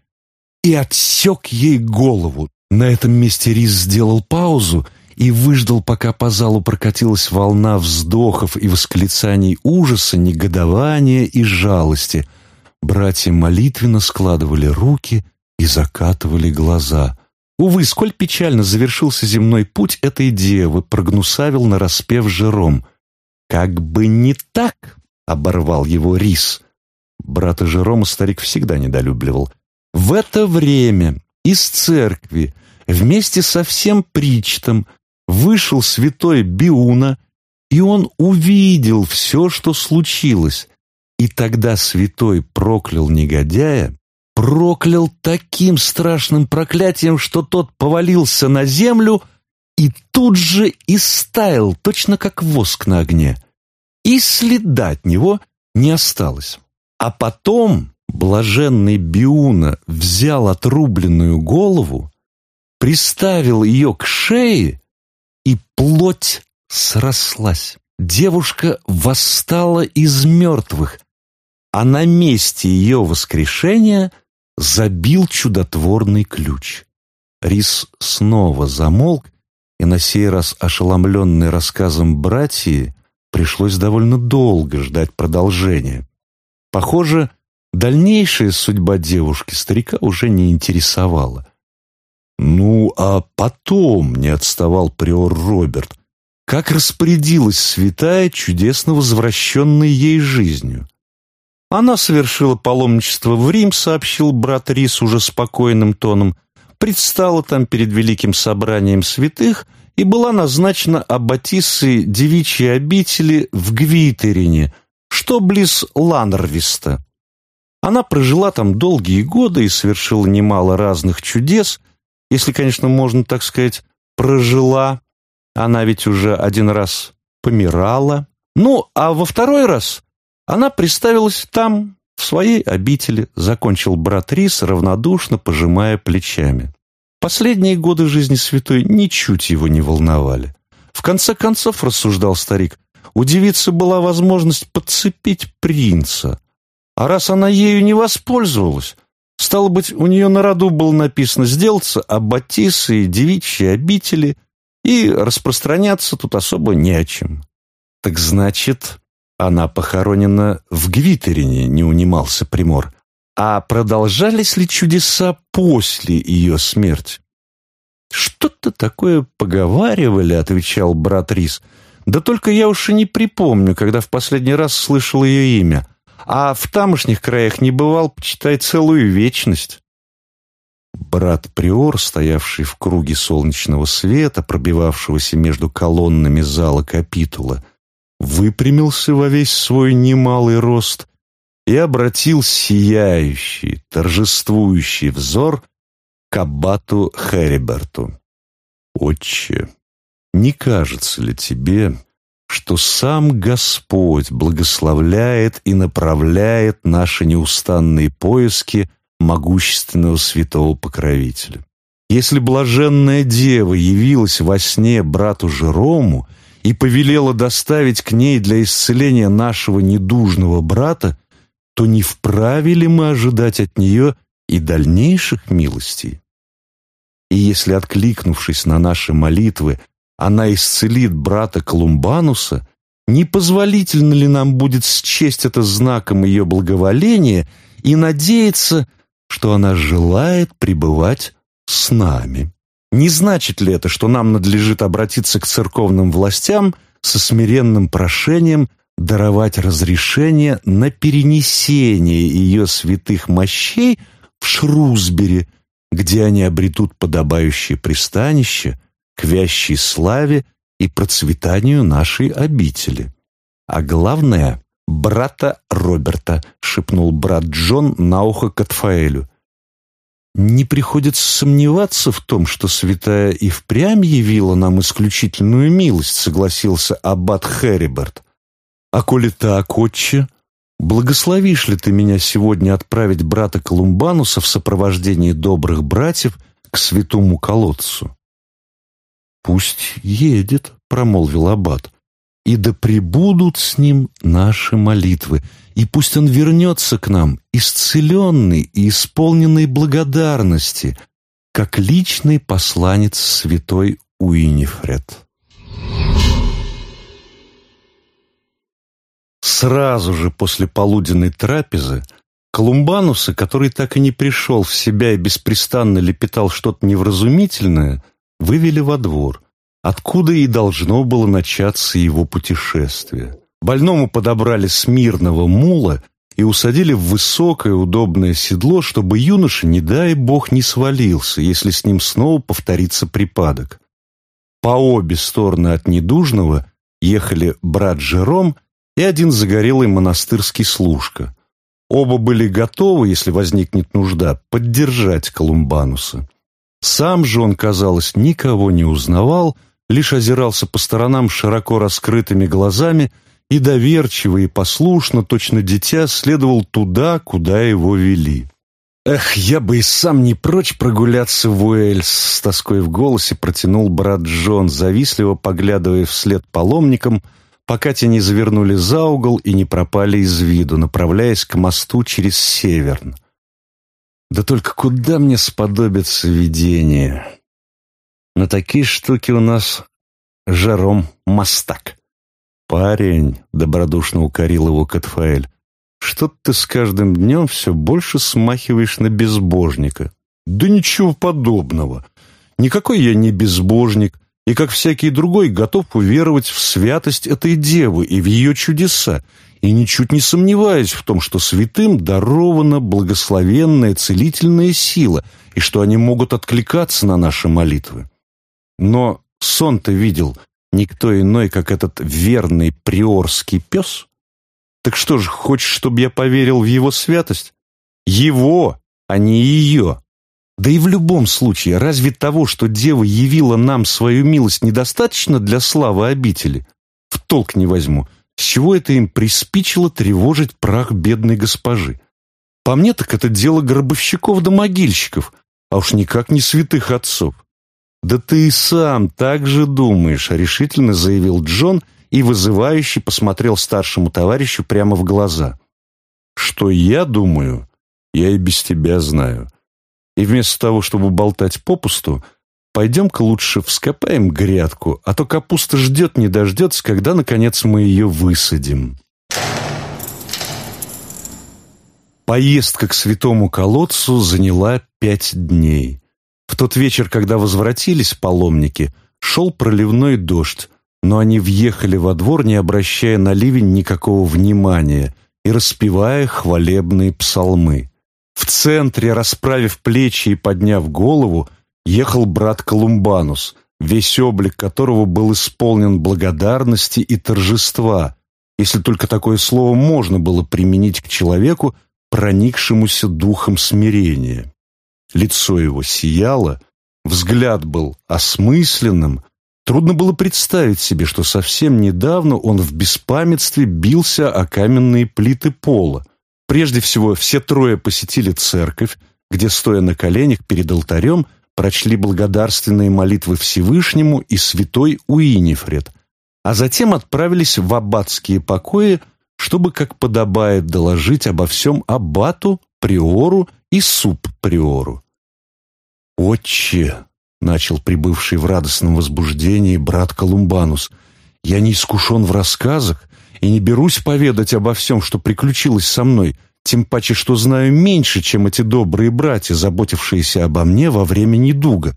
и отсек ей голову. На этом месте Рис сделал паузу и выждал, пока по залу прокатилась волна вздохов и восклицаний ужаса, негодования и жалости. Братья молитвенно складывали руки и закатывали глаза. Увы, сколь печально завершился земной путь этой девы, прогнусавил нараспев Жером. «Как бы не так!» — оборвал его Рис. Брата Жерома старик всегда недолюбливал. В это время из церкви вместе со всем причтом вышел святой Биуна, и он увидел все, что случилось. И тогда святой проклял негодяя, проклял таким страшным проклятием, что тот повалился на землю и тут же истаял, точно как воск на огне. И следа от него не осталось. А потом блаженный Биуна взял отрубленную голову, приставил ее к шее и плоть срослась. Девушка восстала из мертвых, а на месте ее воскрешения забил чудотворный ключ. Рис снова замолк, и на сей раз, ошеломленный рассказом братьи, пришлось довольно долго ждать продолжения. Похоже, дальнейшая судьба девушки старика уже не интересовала. «Ну, а потом», — не отставал приор Роберт, «как распорядилась святая, чудесно возвращенной ей жизнью?» «Она совершила паломничество в Рим», — сообщил брат Рис уже спокойным тоном, предстала там перед великим собранием святых и была назначена аббатиссой девичьей обители в Гвитерине, что близ Ланрвиста. Она прожила там долгие годы и совершила немало разных чудес, если, конечно, можно так сказать, прожила. Она ведь уже один раз помирала. Ну, а во второй раз она приставилась там, в своей обители, закончил брат Рис, равнодушно пожимая плечами. Последние годы жизни святой ничуть его не волновали. В конце концов, рассуждал старик, у девицы была возможность подцепить принца. А раз она ею не воспользовалась, стало быть, у нее на роду было написано сделаться аббатисы девичьи обители, и распространяться тут особо не о чем. Так значит, она похоронена в Гвитерине, не унимался Примор. А продолжались ли чудеса после ее смерти? «Что-то такое поговаривали», — отвечал брат Рис. «Да только я уж и не припомню, когда в последний раз слышал ее имя. А в тамошних краях не бывал, почитай, целую вечность». Брат Приор, стоявший в круге солнечного света, пробивавшегося между колоннами зала капитула, выпрямился во весь свой немалый рост и обратил сияющий, торжествующий взор к аббату Хериберту. «Отче, не кажется ли тебе, что сам Господь благословляет и направляет наши неустанные поиски могущественного святого покровителя? Если блаженная дева явилась во сне брату Жерому и повелела доставить к ней для исцеления нашего недужного брата, то не вправе ли мы ожидать от нее и дальнейших милостей? И если, откликнувшись на наши молитвы, она исцелит брата Колумбануса, не позволительно ли нам будет счесть это знаком ее благоволения и надеяться, что она желает пребывать с нами? Не значит ли это, что нам надлежит обратиться к церковным властям со смиренным прошением даровать разрешение на перенесение ее святых мощей в Шрусбери, где они обретут подобающее пристанище к вящей славе и процветанию нашей обители? А главное — брата Роберта, — шепнул брат Джон на ухо Катфаэлю. Не приходится сомневаться в том, что святая и впрямь явила нам исключительную милость, согласился аббат Хериберт. А коли так, отче, благословишь ли ты меня сегодня отправить брата Колумбануса в сопровождении добрых братьев к святому колодцу? Пусть едет, промолвил аббат, и да пребудут с ним наши молитвы, и пусть он вернется к нам, исцеленный и исполненный благодарности, как личный посланец святой Уинифред. Сразу же после полуденной трапезы Колумбануса, который так и не пришел в себя и беспрестанно лепетал что-то невразумительное, вывели во двор, откуда и должно было начаться его путешествие. Больному подобрали смирного мула и усадили в высокое удобное седло, чтобы юноша, не дай бог, не свалился, если с ним снова повторится припадок. По обе стороны от недужного ехали брат Жером и один загорелый монастырский служка. Оба были готовы, если возникнет нужда, поддержать Колумбануса. Сам же он, казалось, никого не узнавал, лишь озирался по сторонам широко раскрытыми глазами – и доверчиво и послушно, точно дитя, следовал туда, куда его вели. «Эх, я бы и сам не прочь прогуляться в Уэльс!» С тоской в голосе протянул брат Джон, завистливо поглядывая вслед паломникам, пока те не завернули за угол и не пропали из виду, направляясь к мосту через Северн. «Да только куда мне сподобится видение? На такие штуки у нас жаром мастак». «Парень», — добродушно укорил его Катфаэль, «что ты с каждым днем все больше смахиваешь на безбожника». «Да ничего подобного. Никакой я не безбожник. И, как всякий другой, готов уверовать в святость этой девы и в ее чудеса, и ничуть не сомневаюсь в том, что святым дарована благословенная целительная сила, и что они могут откликаться на наши молитвы. Но сон-то видел никто иной, как этот верный приорский пес. Так что же, хочешь, чтобы я поверил в его святость? Его, а не ее. Да и в любом случае, разве того, что дева явила нам свою милость, недостаточно для славы обители? В толк не возьму. С чего это им приспичило тревожить прах бедной госпожи? По мне так это дело гробовщиков да могильщиков, а уж никак не святых отцов. «Да ты и сам так же думаешь», — решительно заявил Джон и вызывающе посмотрел старшему товарищу прямо в глаза. «Что я думаю, я и без тебя знаю. И вместо того, чтобы болтать попусту, пойдем-ка лучше вскопаем грядку, а то капуста ждет не дождется, когда, наконец, мы ее высадим». Поездка к святому колодцу заняла пять дней. В тот вечер, когда возвратились паломники, шел проливной дождь, но они въехали во двор, не обращая на ливень никакого внимания и распевая хвалебные псалмы. В центре, расправив плечи и подняв голову, ехал брат Колумбанус, весь облик которого был исполнен благодарности и торжества, если только такое слово можно было применить к человеку, проникшемуся духом смирения. Лицо его сияло, взгляд был осмысленным, трудно было представить себе, что совсем недавно он в беспамятстве бился о каменные плиты пола, Прежде всего, все трое посетили церковь, где, стоя на коленях перед алтарем, прочли благодарственные молитвы Всевышнему и святой Уинифред, а затем отправились в аббатские покои, чтобы, как подобает, доложить обо всем аббату, приору и субприору. «Отче!» — начал прибывший в радостном возбуждении брат Колумбанус. «Я не искушен в рассказах и не берусь поведать обо всем, что приключилось со мной, тем паче, что знаю меньше, чем эти добрые братья, заботившиеся обо мне во время недуга.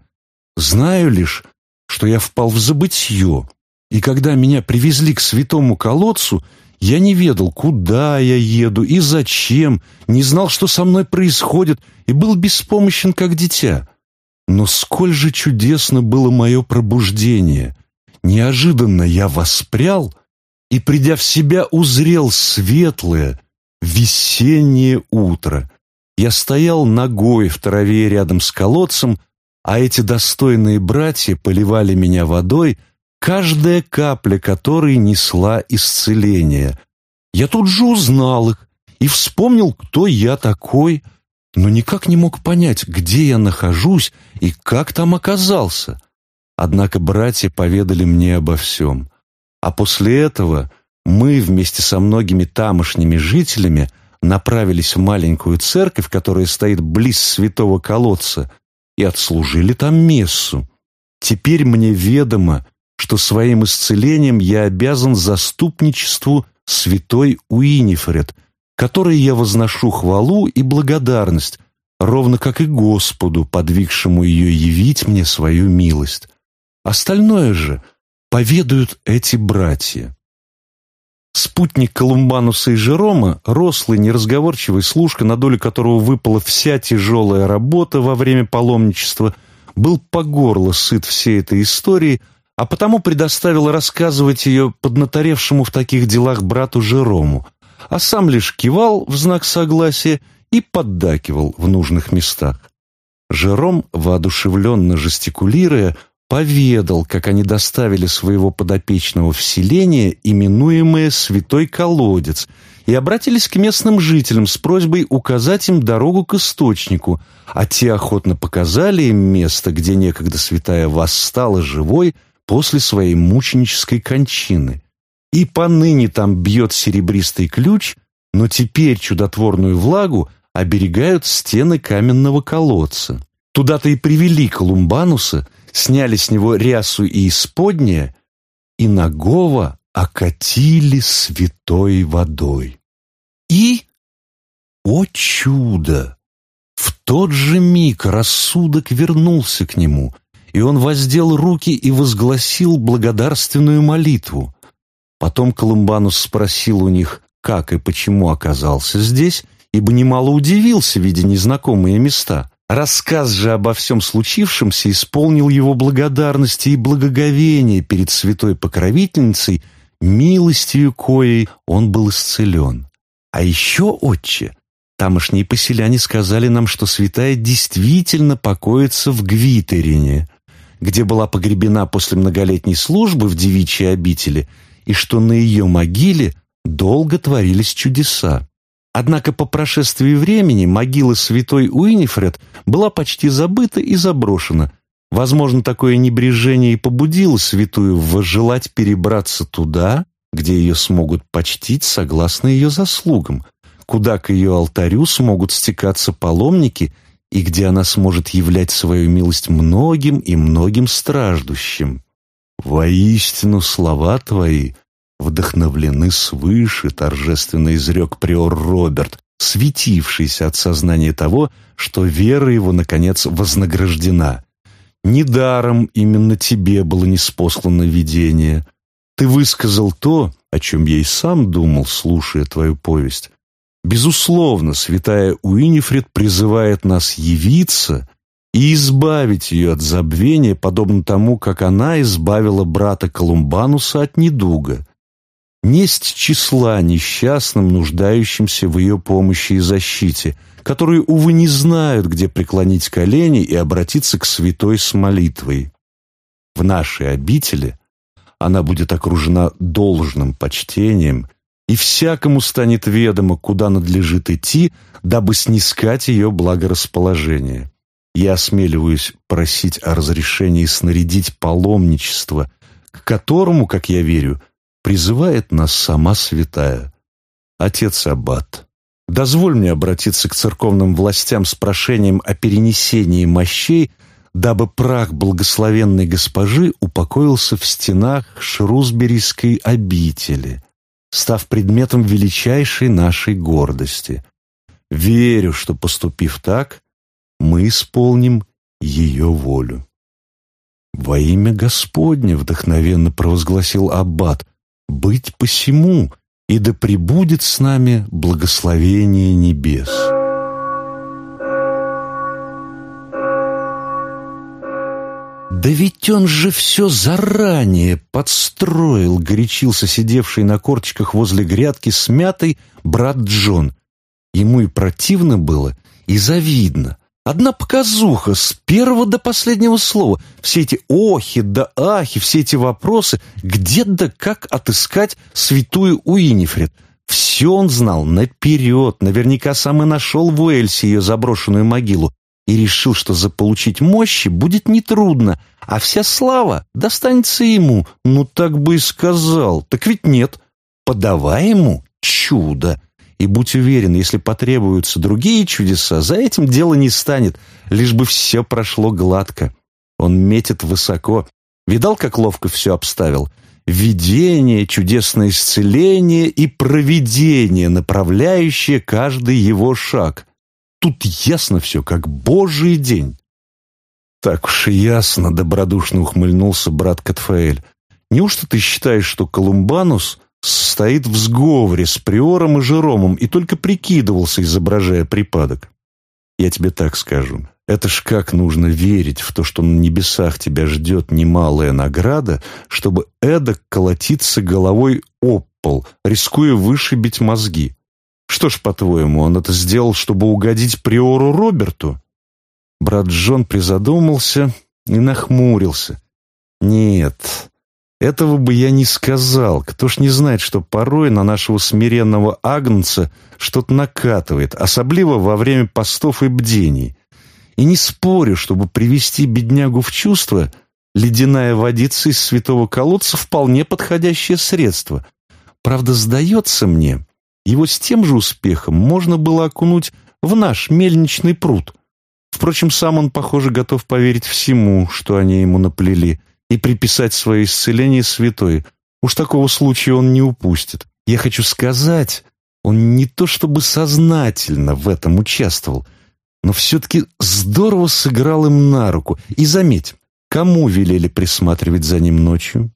Знаю лишь, что я впал в забытье, и когда меня привезли к святому колодцу, я не ведал, куда я еду и зачем, не знал, что со мной происходит, и был беспомощен, как дитя. Но сколь же чудесно было мое пробуждение! Неожиданно я воспрял — и, придя в себя, узрел светлое, весеннее утро. Я стоял ногой в траве рядом с колодцем, а эти достойные братья поливали меня водой, каждая капля которой несла исцеление. Я тут же узнал их и вспомнил, кто я такой, но никак не мог понять, где я нахожусь и как там оказался. Однако братья поведали мне обо всем. А после этого мы вместе со многими тамошними жителями направились в маленькую церковь, которая стоит близ святого колодца, и отслужили там мессу. Теперь мне ведомо, что своим исцелением я обязан заступничеству святой Уинифред, которой я возношу хвалу и благодарность, ровно как и Господу, подвигшему ее явить мне свою милость. Остальное же — поведают эти братья. Спутник Колумбануса и Жерома, рослый, неразговорчивый служка, на долю которого выпала вся тяжелая работа во время паломничества, был по горло сыт всей этой истории, а потому предоставил рассказывать ее поднаторевшему в таких делах брату Жерому, а сам лишь кивал в знак согласия и поддакивал в нужных местах. Жером, воодушевленно жестикулируя, поведал, как они доставили своего подопечного в селение, именуемое «Святой колодец», и обратились к местным жителям с просьбой указать им дорогу к источнику, а те охотно показали им место, где некогда святая восстала живой после своей мученической кончины. И поныне там бьет серебристый ключ, но теперь чудотворную влагу оберегают стены каменного колодца. Туда-то и привели Колумбануса – сняли с него рясу и исподнее, и нагого окатили святой водой. И, о чудо! В тот же миг рассудок вернулся к нему, и он воздел руки и возгласил благодарственную молитву. Потом Колумбанус спросил у них, как и почему оказался здесь, ибо немало удивился, видя незнакомые места. Рассказ же обо всем случившемся исполнил его благодарности и благоговения перед святой покровительницей, милостью коей он был исцелен. А еще, отче, тамошние поселяне сказали нам, что святая действительно покоится в Гвитерине, где была погребена после многолетней службы в девичьей обители, и что на ее могиле долго творились чудеса. Однако по прошествии времени могила святой Уинифред была почти забыта и заброшена. Возможно, такое небрежение и побудило святую возжелать перебраться туда, где ее смогут почтить согласно ее заслугам, куда к ее алтарю смогут стекаться паломники и где она сможет являть свою милость многим и многим страждущим. Воистину слова твои вдохновлены свыше, торжественно изрек приор Роберт, светившийся от сознания того, что вера его, наконец, вознаграждена. Недаром именно тебе было неспослано видение. Ты высказал то, о чем я и сам думал, слушая твою повесть. Безусловно, святая Уинифред призывает нас явиться и избавить ее от забвения, подобно тому, как она избавила брата Колумбануса от недуга несть числа несчастным, нуждающимся в ее помощи и защите, которые, увы, не знают, где преклонить колени и обратиться к святой с молитвой. В нашей обители она будет окружена должным почтением, и всякому станет ведомо, куда надлежит идти, дабы снискать ее благорасположение. Я осмеливаюсь просить о разрешении снарядить паломничество, к которому, как я верю, призывает нас сама святая. Отец Аббат, дозволь мне обратиться к церковным властям с прошением о перенесении мощей, дабы прах благословенной госпожи упокоился в стенах Шрусберийской обители, став предметом величайшей нашей гордости. Верю, что, поступив так, мы исполним ее волю. «Во имя Господне!» — вдохновенно провозгласил Аббат быть посему, и да пребудет с нами благословение небес. «Да ведь он же все заранее подстроил», — горячился сидевший на корчиках возле грядки смятый брат Джон. Ему и противно было, и завидно. Одна показуха с первого до последнего слова. Все эти охи да ахи, все эти вопросы, где да как отыскать святую Уинифред. Все он знал наперед, наверняка сам и нашел в Уэльсе ее заброшенную могилу и решил, что заполучить мощи будет нетрудно, а вся слава достанется ему. Ну так бы и сказал. Так ведь нет. Подавай ему чудо. И будь уверен, если потребуются другие чудеса, за этим дело не станет, лишь бы все прошло гладко. Он метит высоко. Видал, как ловко все обставил? Видение, чудесное исцеление и провидение, направляющее каждый его шаг. Тут ясно все, как божий день. Так уж и ясно, добродушно ухмыльнулся брат Катфаэль. Неужто ты считаешь, что Колумбанус стоит в сговоре с Приором и Жеромом и только прикидывался, изображая припадок. Я тебе так скажу. Это ж как нужно верить в то, что на небесах тебя ждет немалая награда, чтобы эдак колотиться головой об пол, рискуя вышибить мозги. Что ж, по-твоему, он это сделал, чтобы угодить приору Роберту? Брат Джон призадумался и нахмурился. Нет, этого бы я не сказал. Кто ж не знает, что порой на нашего смиренного агнца что-то накатывает, особливо во время постов и бдений. И не спорю, чтобы привести беднягу в чувство, ледяная водица из святого колодца вполне подходящее средство. Правда, сдается мне, его с тем же успехом можно было окунуть в наш мельничный пруд. Впрочем, сам он, похоже, готов поверить всему, что они ему наплели — и приписать свое исцеление святой. Уж такого случая он не упустит. Я хочу сказать, он не то чтобы сознательно в этом участвовал, но все-таки здорово сыграл им на руку. И заметь, Кому велели присматривать за ним ночью?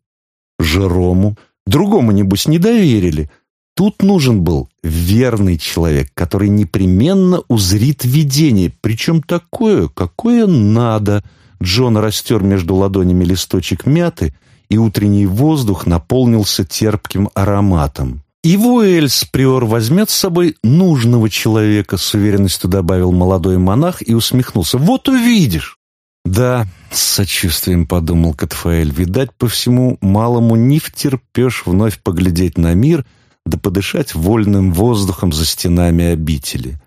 Жерому. Другому, небось, не доверили. Тут нужен был верный человек, который непременно узрит видение, причем такое, какое надо. Джон растер между ладонями листочек мяты, и утренний воздух наполнился терпким ароматом. И Вуэльс приор возьмет с собой нужного человека, с уверенностью добавил молодой монах и усмехнулся. Вот увидишь. Да, с сочувствием подумал Катфаэль, видать, по всему малому не втерпешь вновь поглядеть на мир, да подышать вольным воздухом за стенами обители.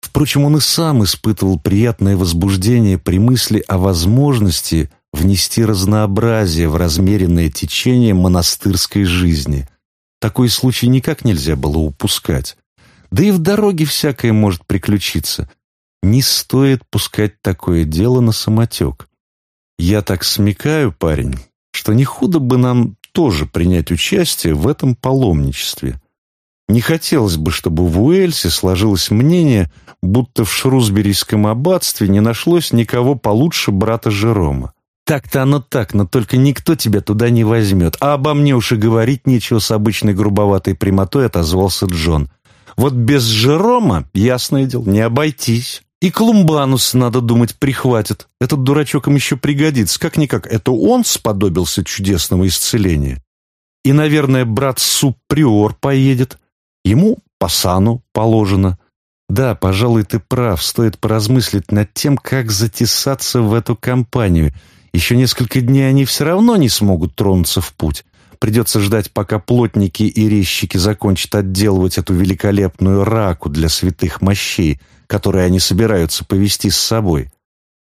Впрочем, он и сам испытывал приятное возбуждение при мысли о возможности внести разнообразие в размеренное течение монастырской жизни. Такой случай никак нельзя было упускать. Да и в дороге всякое может приключиться. Не стоит пускать такое дело на самотек. Я так смекаю, парень, что не худо бы нам тоже принять участие в этом паломничестве. Не хотелось бы, чтобы в Уэльсе сложилось мнение, будто в Шрусберийском аббатстве не нашлось никого получше брата Жерома. Так-то оно так, но только никто тебя туда не возьмет. А обо мне уж и говорить нечего с обычной грубоватой прямотой, отозвался Джон. Вот без Жерома, ясное дело, не обойтись. И Колумбанус, надо думать, прихватит. Этот дурачок им еще пригодится. Как-никак, это он сподобился чудесного исцеления. И, наверное, брат Суприор поедет. Ему по сану положено. Да, пожалуй, ты прав. Стоит поразмыслить над тем, как затесаться в эту компанию. Еще несколько дней они все равно не смогут тронуться в путь. Придется ждать, пока плотники и резчики закончат отделывать эту великолепную раку для святых мощей, которые они собираются повести с собой.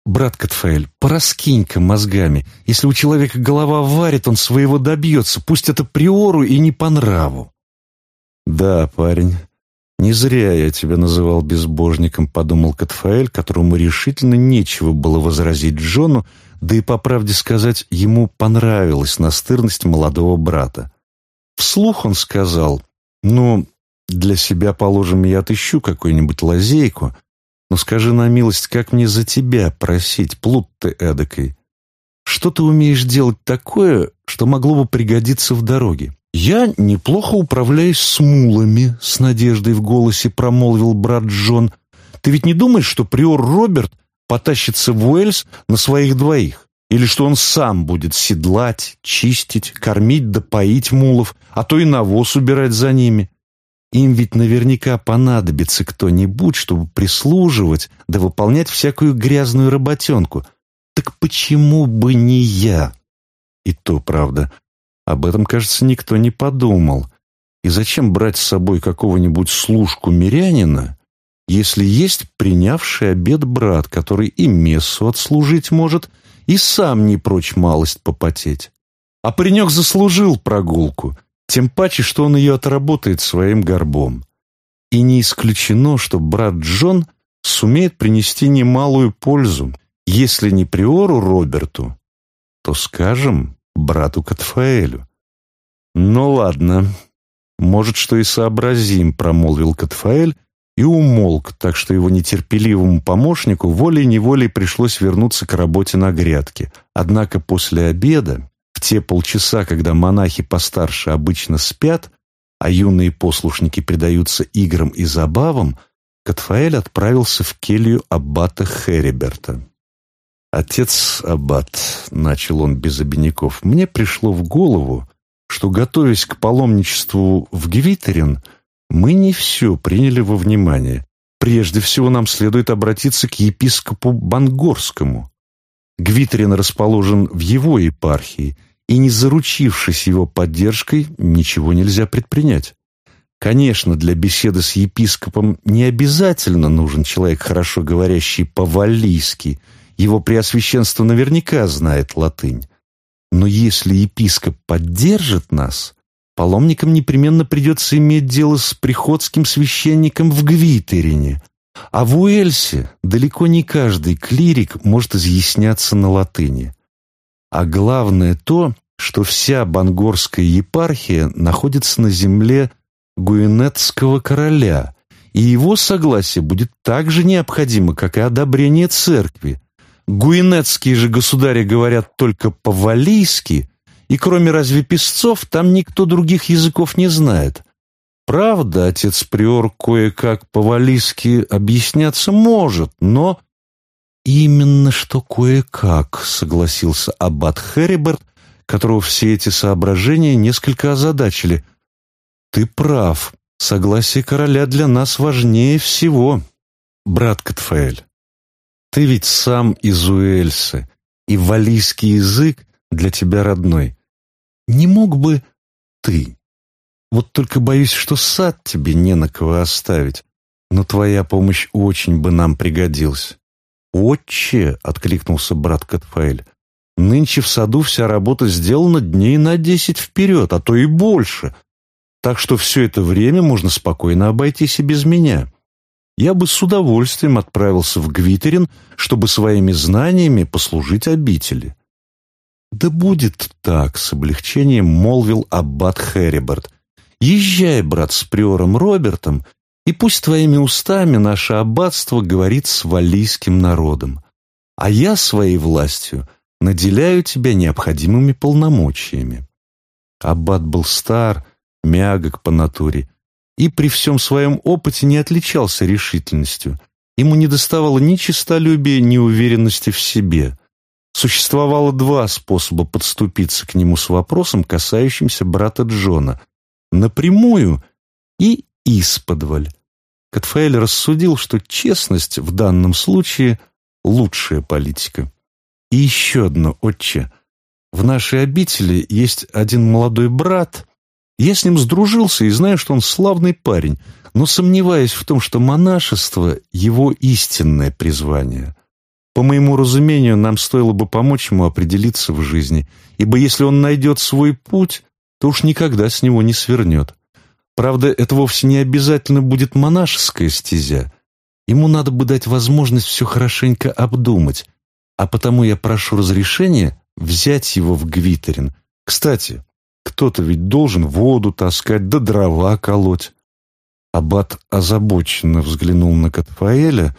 Брат Катфаэль, пораскинь-ка мозгами. Если у человека голова варит, он своего добьется, пусть это приору и не по нраву. Да, парень, не зря я тебя называл безбожником, подумал Катфаэль, которому решительно нечего было возразить Джону, да и, по правде сказать, ему понравилась настырность молодого брата. Вслух он сказал, «Ну, для себя, положим, я отыщу какую-нибудь лазейку, но скажи на милость, как мне за тебя просить, плут ты эдакой? Что ты умеешь делать такое, что могло бы пригодиться в дороге?» «Я неплохо управляюсь с мулами», — с надеждой в голосе промолвил брат Джон. «Ты ведь не думаешь, что приор Роберт потащится в Уэльс на своих двоих. Или что он сам будет седлать, чистить, кормить да поить мулов, а то и навоз убирать за ними. Им ведь наверняка понадобится кто-нибудь, чтобы прислуживать да выполнять всякую грязную работенку. Так почему бы не я? И то правда. Об этом, кажется, никто не подумал. И зачем брать с собой какого-нибудь служку-мирянина, если есть принявший обед брат, который и мессу отслужить может, и сам не прочь малость попотеть. А паренек заслужил прогулку, тем паче, что он ее отработает своим горбом. И не исключено, что брат Джон сумеет принести немалую пользу, если не приору Роберту, то, скажем, брату Катфаэлю. «Ну ладно, может, что и сообразим», — промолвил Катфаэль, и умолк, так что его нетерпеливому помощнику волей-неволей пришлось вернуться к работе на грядке. Однако после обеда, в те полчаса, когда монахи постарше обычно спят, а юные послушники предаются играм и забавам, Катфаэль отправился в келью аббата Хериберта. «Отец аббат», — начал он без обиняков, — «мне пришло в голову, что, готовясь к паломничеству в Гвитерин, — мы не все приняли во внимание. Прежде всего нам следует обратиться к епископу Бангорскому. Гвитрин расположен в его епархии, и не заручившись его поддержкой, ничего нельзя предпринять. Конечно, для беседы с епископом не обязательно нужен человек, хорошо говорящий по-валлийски. Его преосвященство наверняка знает латынь. Но если епископ поддержит нас, Паломникам непременно придется иметь дело с приходским священником в Гвитерине, а в Уэльсе далеко не каждый клирик может изъясняться на латыни. А главное то, что вся бангорская епархия находится на земле гуинетского короля, и его согласие будет так же необходимо, как и одобрение церкви. Гуинетские же государи говорят только по-валийски, и кроме разве песцов, там никто других языков не знает. Правда, отец Приор кое-как по-валийски объясняться может, но... «Именно что кое-как», — согласился аббат Хэриберт, которого все эти соображения несколько озадачили. «Ты прав. Согласие короля для нас важнее всего, брат Катфаэль. Ты ведь сам из Уэльса, и валийский язык для тебя родной. Не мог бы ты? Вот только боюсь, что сад тебе не на кого оставить, но твоя помощь очень бы нам пригодилась». «Отче!» — откликнулся брат Катфаэль. «Нынче в саду вся работа сделана дней на десять вперед, а то и больше. Так что все это время можно спокойно обойтись и без меня. Я бы с удовольствием отправился в Гвитерин, чтобы своими знаниями послужить обители». «Да будет так», — с облегчением молвил аббат Хэриберт. «Езжай, брат, с приором Робертом, и пусть твоими устами наше аббатство говорит с валийским народом, а я своей властью наделяю тебя необходимыми полномочиями». Аббат был стар, мягок по натуре, и при всем своем опыте не отличался решительностью. Ему не доставало ни честолюбия, ни уверенности в себе. Существовало два способа подступиться к нему с вопросом, касающимся брата Джона. Напрямую и исподволь. Катфаэль рассудил, что честность в данном случае – лучшая политика. И еще одно, отче. В нашей обители есть один молодой брат. Я с ним сдружился и знаю, что он славный парень, но сомневаюсь в том, что монашество – его истинное призвание. По моему разумению, нам стоило бы помочь ему определиться в жизни, ибо если он найдет свой путь, то уж никогда с него не свернет. Правда, это вовсе не обязательно будет монашеская стезя. Ему надо бы дать возможность все хорошенько обдумать, а потому я прошу разрешения взять его в Гвитерин. Кстати, кто-то ведь должен воду таскать да дрова колоть. Аббат озабоченно взглянул на Катфаэля,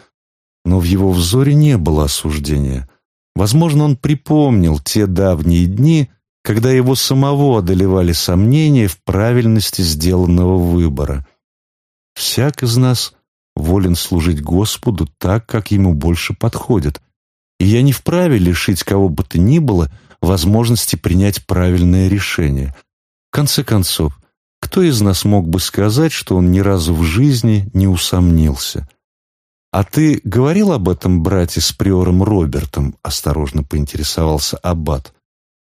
но в его взоре не было осуждения. Возможно, он припомнил те давние дни, когда его самого одолевали сомнения в правильности сделанного выбора. Всяк из нас волен служить Господу так, как ему больше подходит, и я не вправе лишить кого бы то ни было возможности принять правильное решение. В конце концов, кто из нас мог бы сказать, что он ни разу в жизни не усомнился? «А ты говорил об этом брате с приором Робертом?» — осторожно поинтересовался Аббат.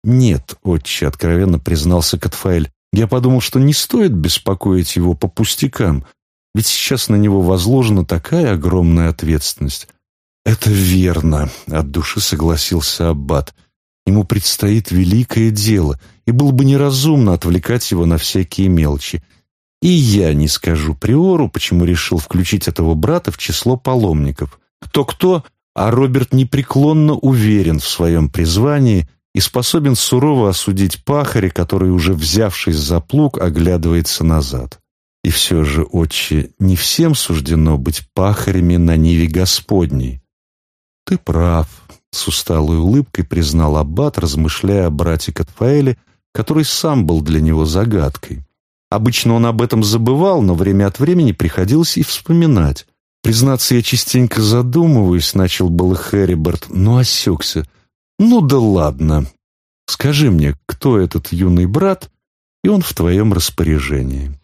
«Нет, отче», — откровенно признался Катфаэль. «Я подумал, что не стоит беспокоить его по пустякам, ведь сейчас на него возложена такая огромная ответственность». «Это верно», — от души согласился Аббат. «Ему предстоит великое дело, и было бы неразумно отвлекать его на всякие мелочи. И я не скажу Приору, почему решил включить этого брата в число паломников. Кто-кто, а Роберт непреклонно уверен в своем призвании — и способен сурово осудить пахаря, который, уже взявшись за плуг, оглядывается назад. И все же, отче, не всем суждено быть пахарями на ниве Господней. Ты прав, — с усталой улыбкой признал Аббат, размышляя о брате Катфаэле, который сам был для него загадкой. Обычно он об этом забывал, но время от времени приходилось и вспоминать. Признаться, я частенько задумываюсь, начал был Хэриберт, но осекся — «Ну да ладно. Скажи мне, кто этот юный брат, и он в твоем распоряжении».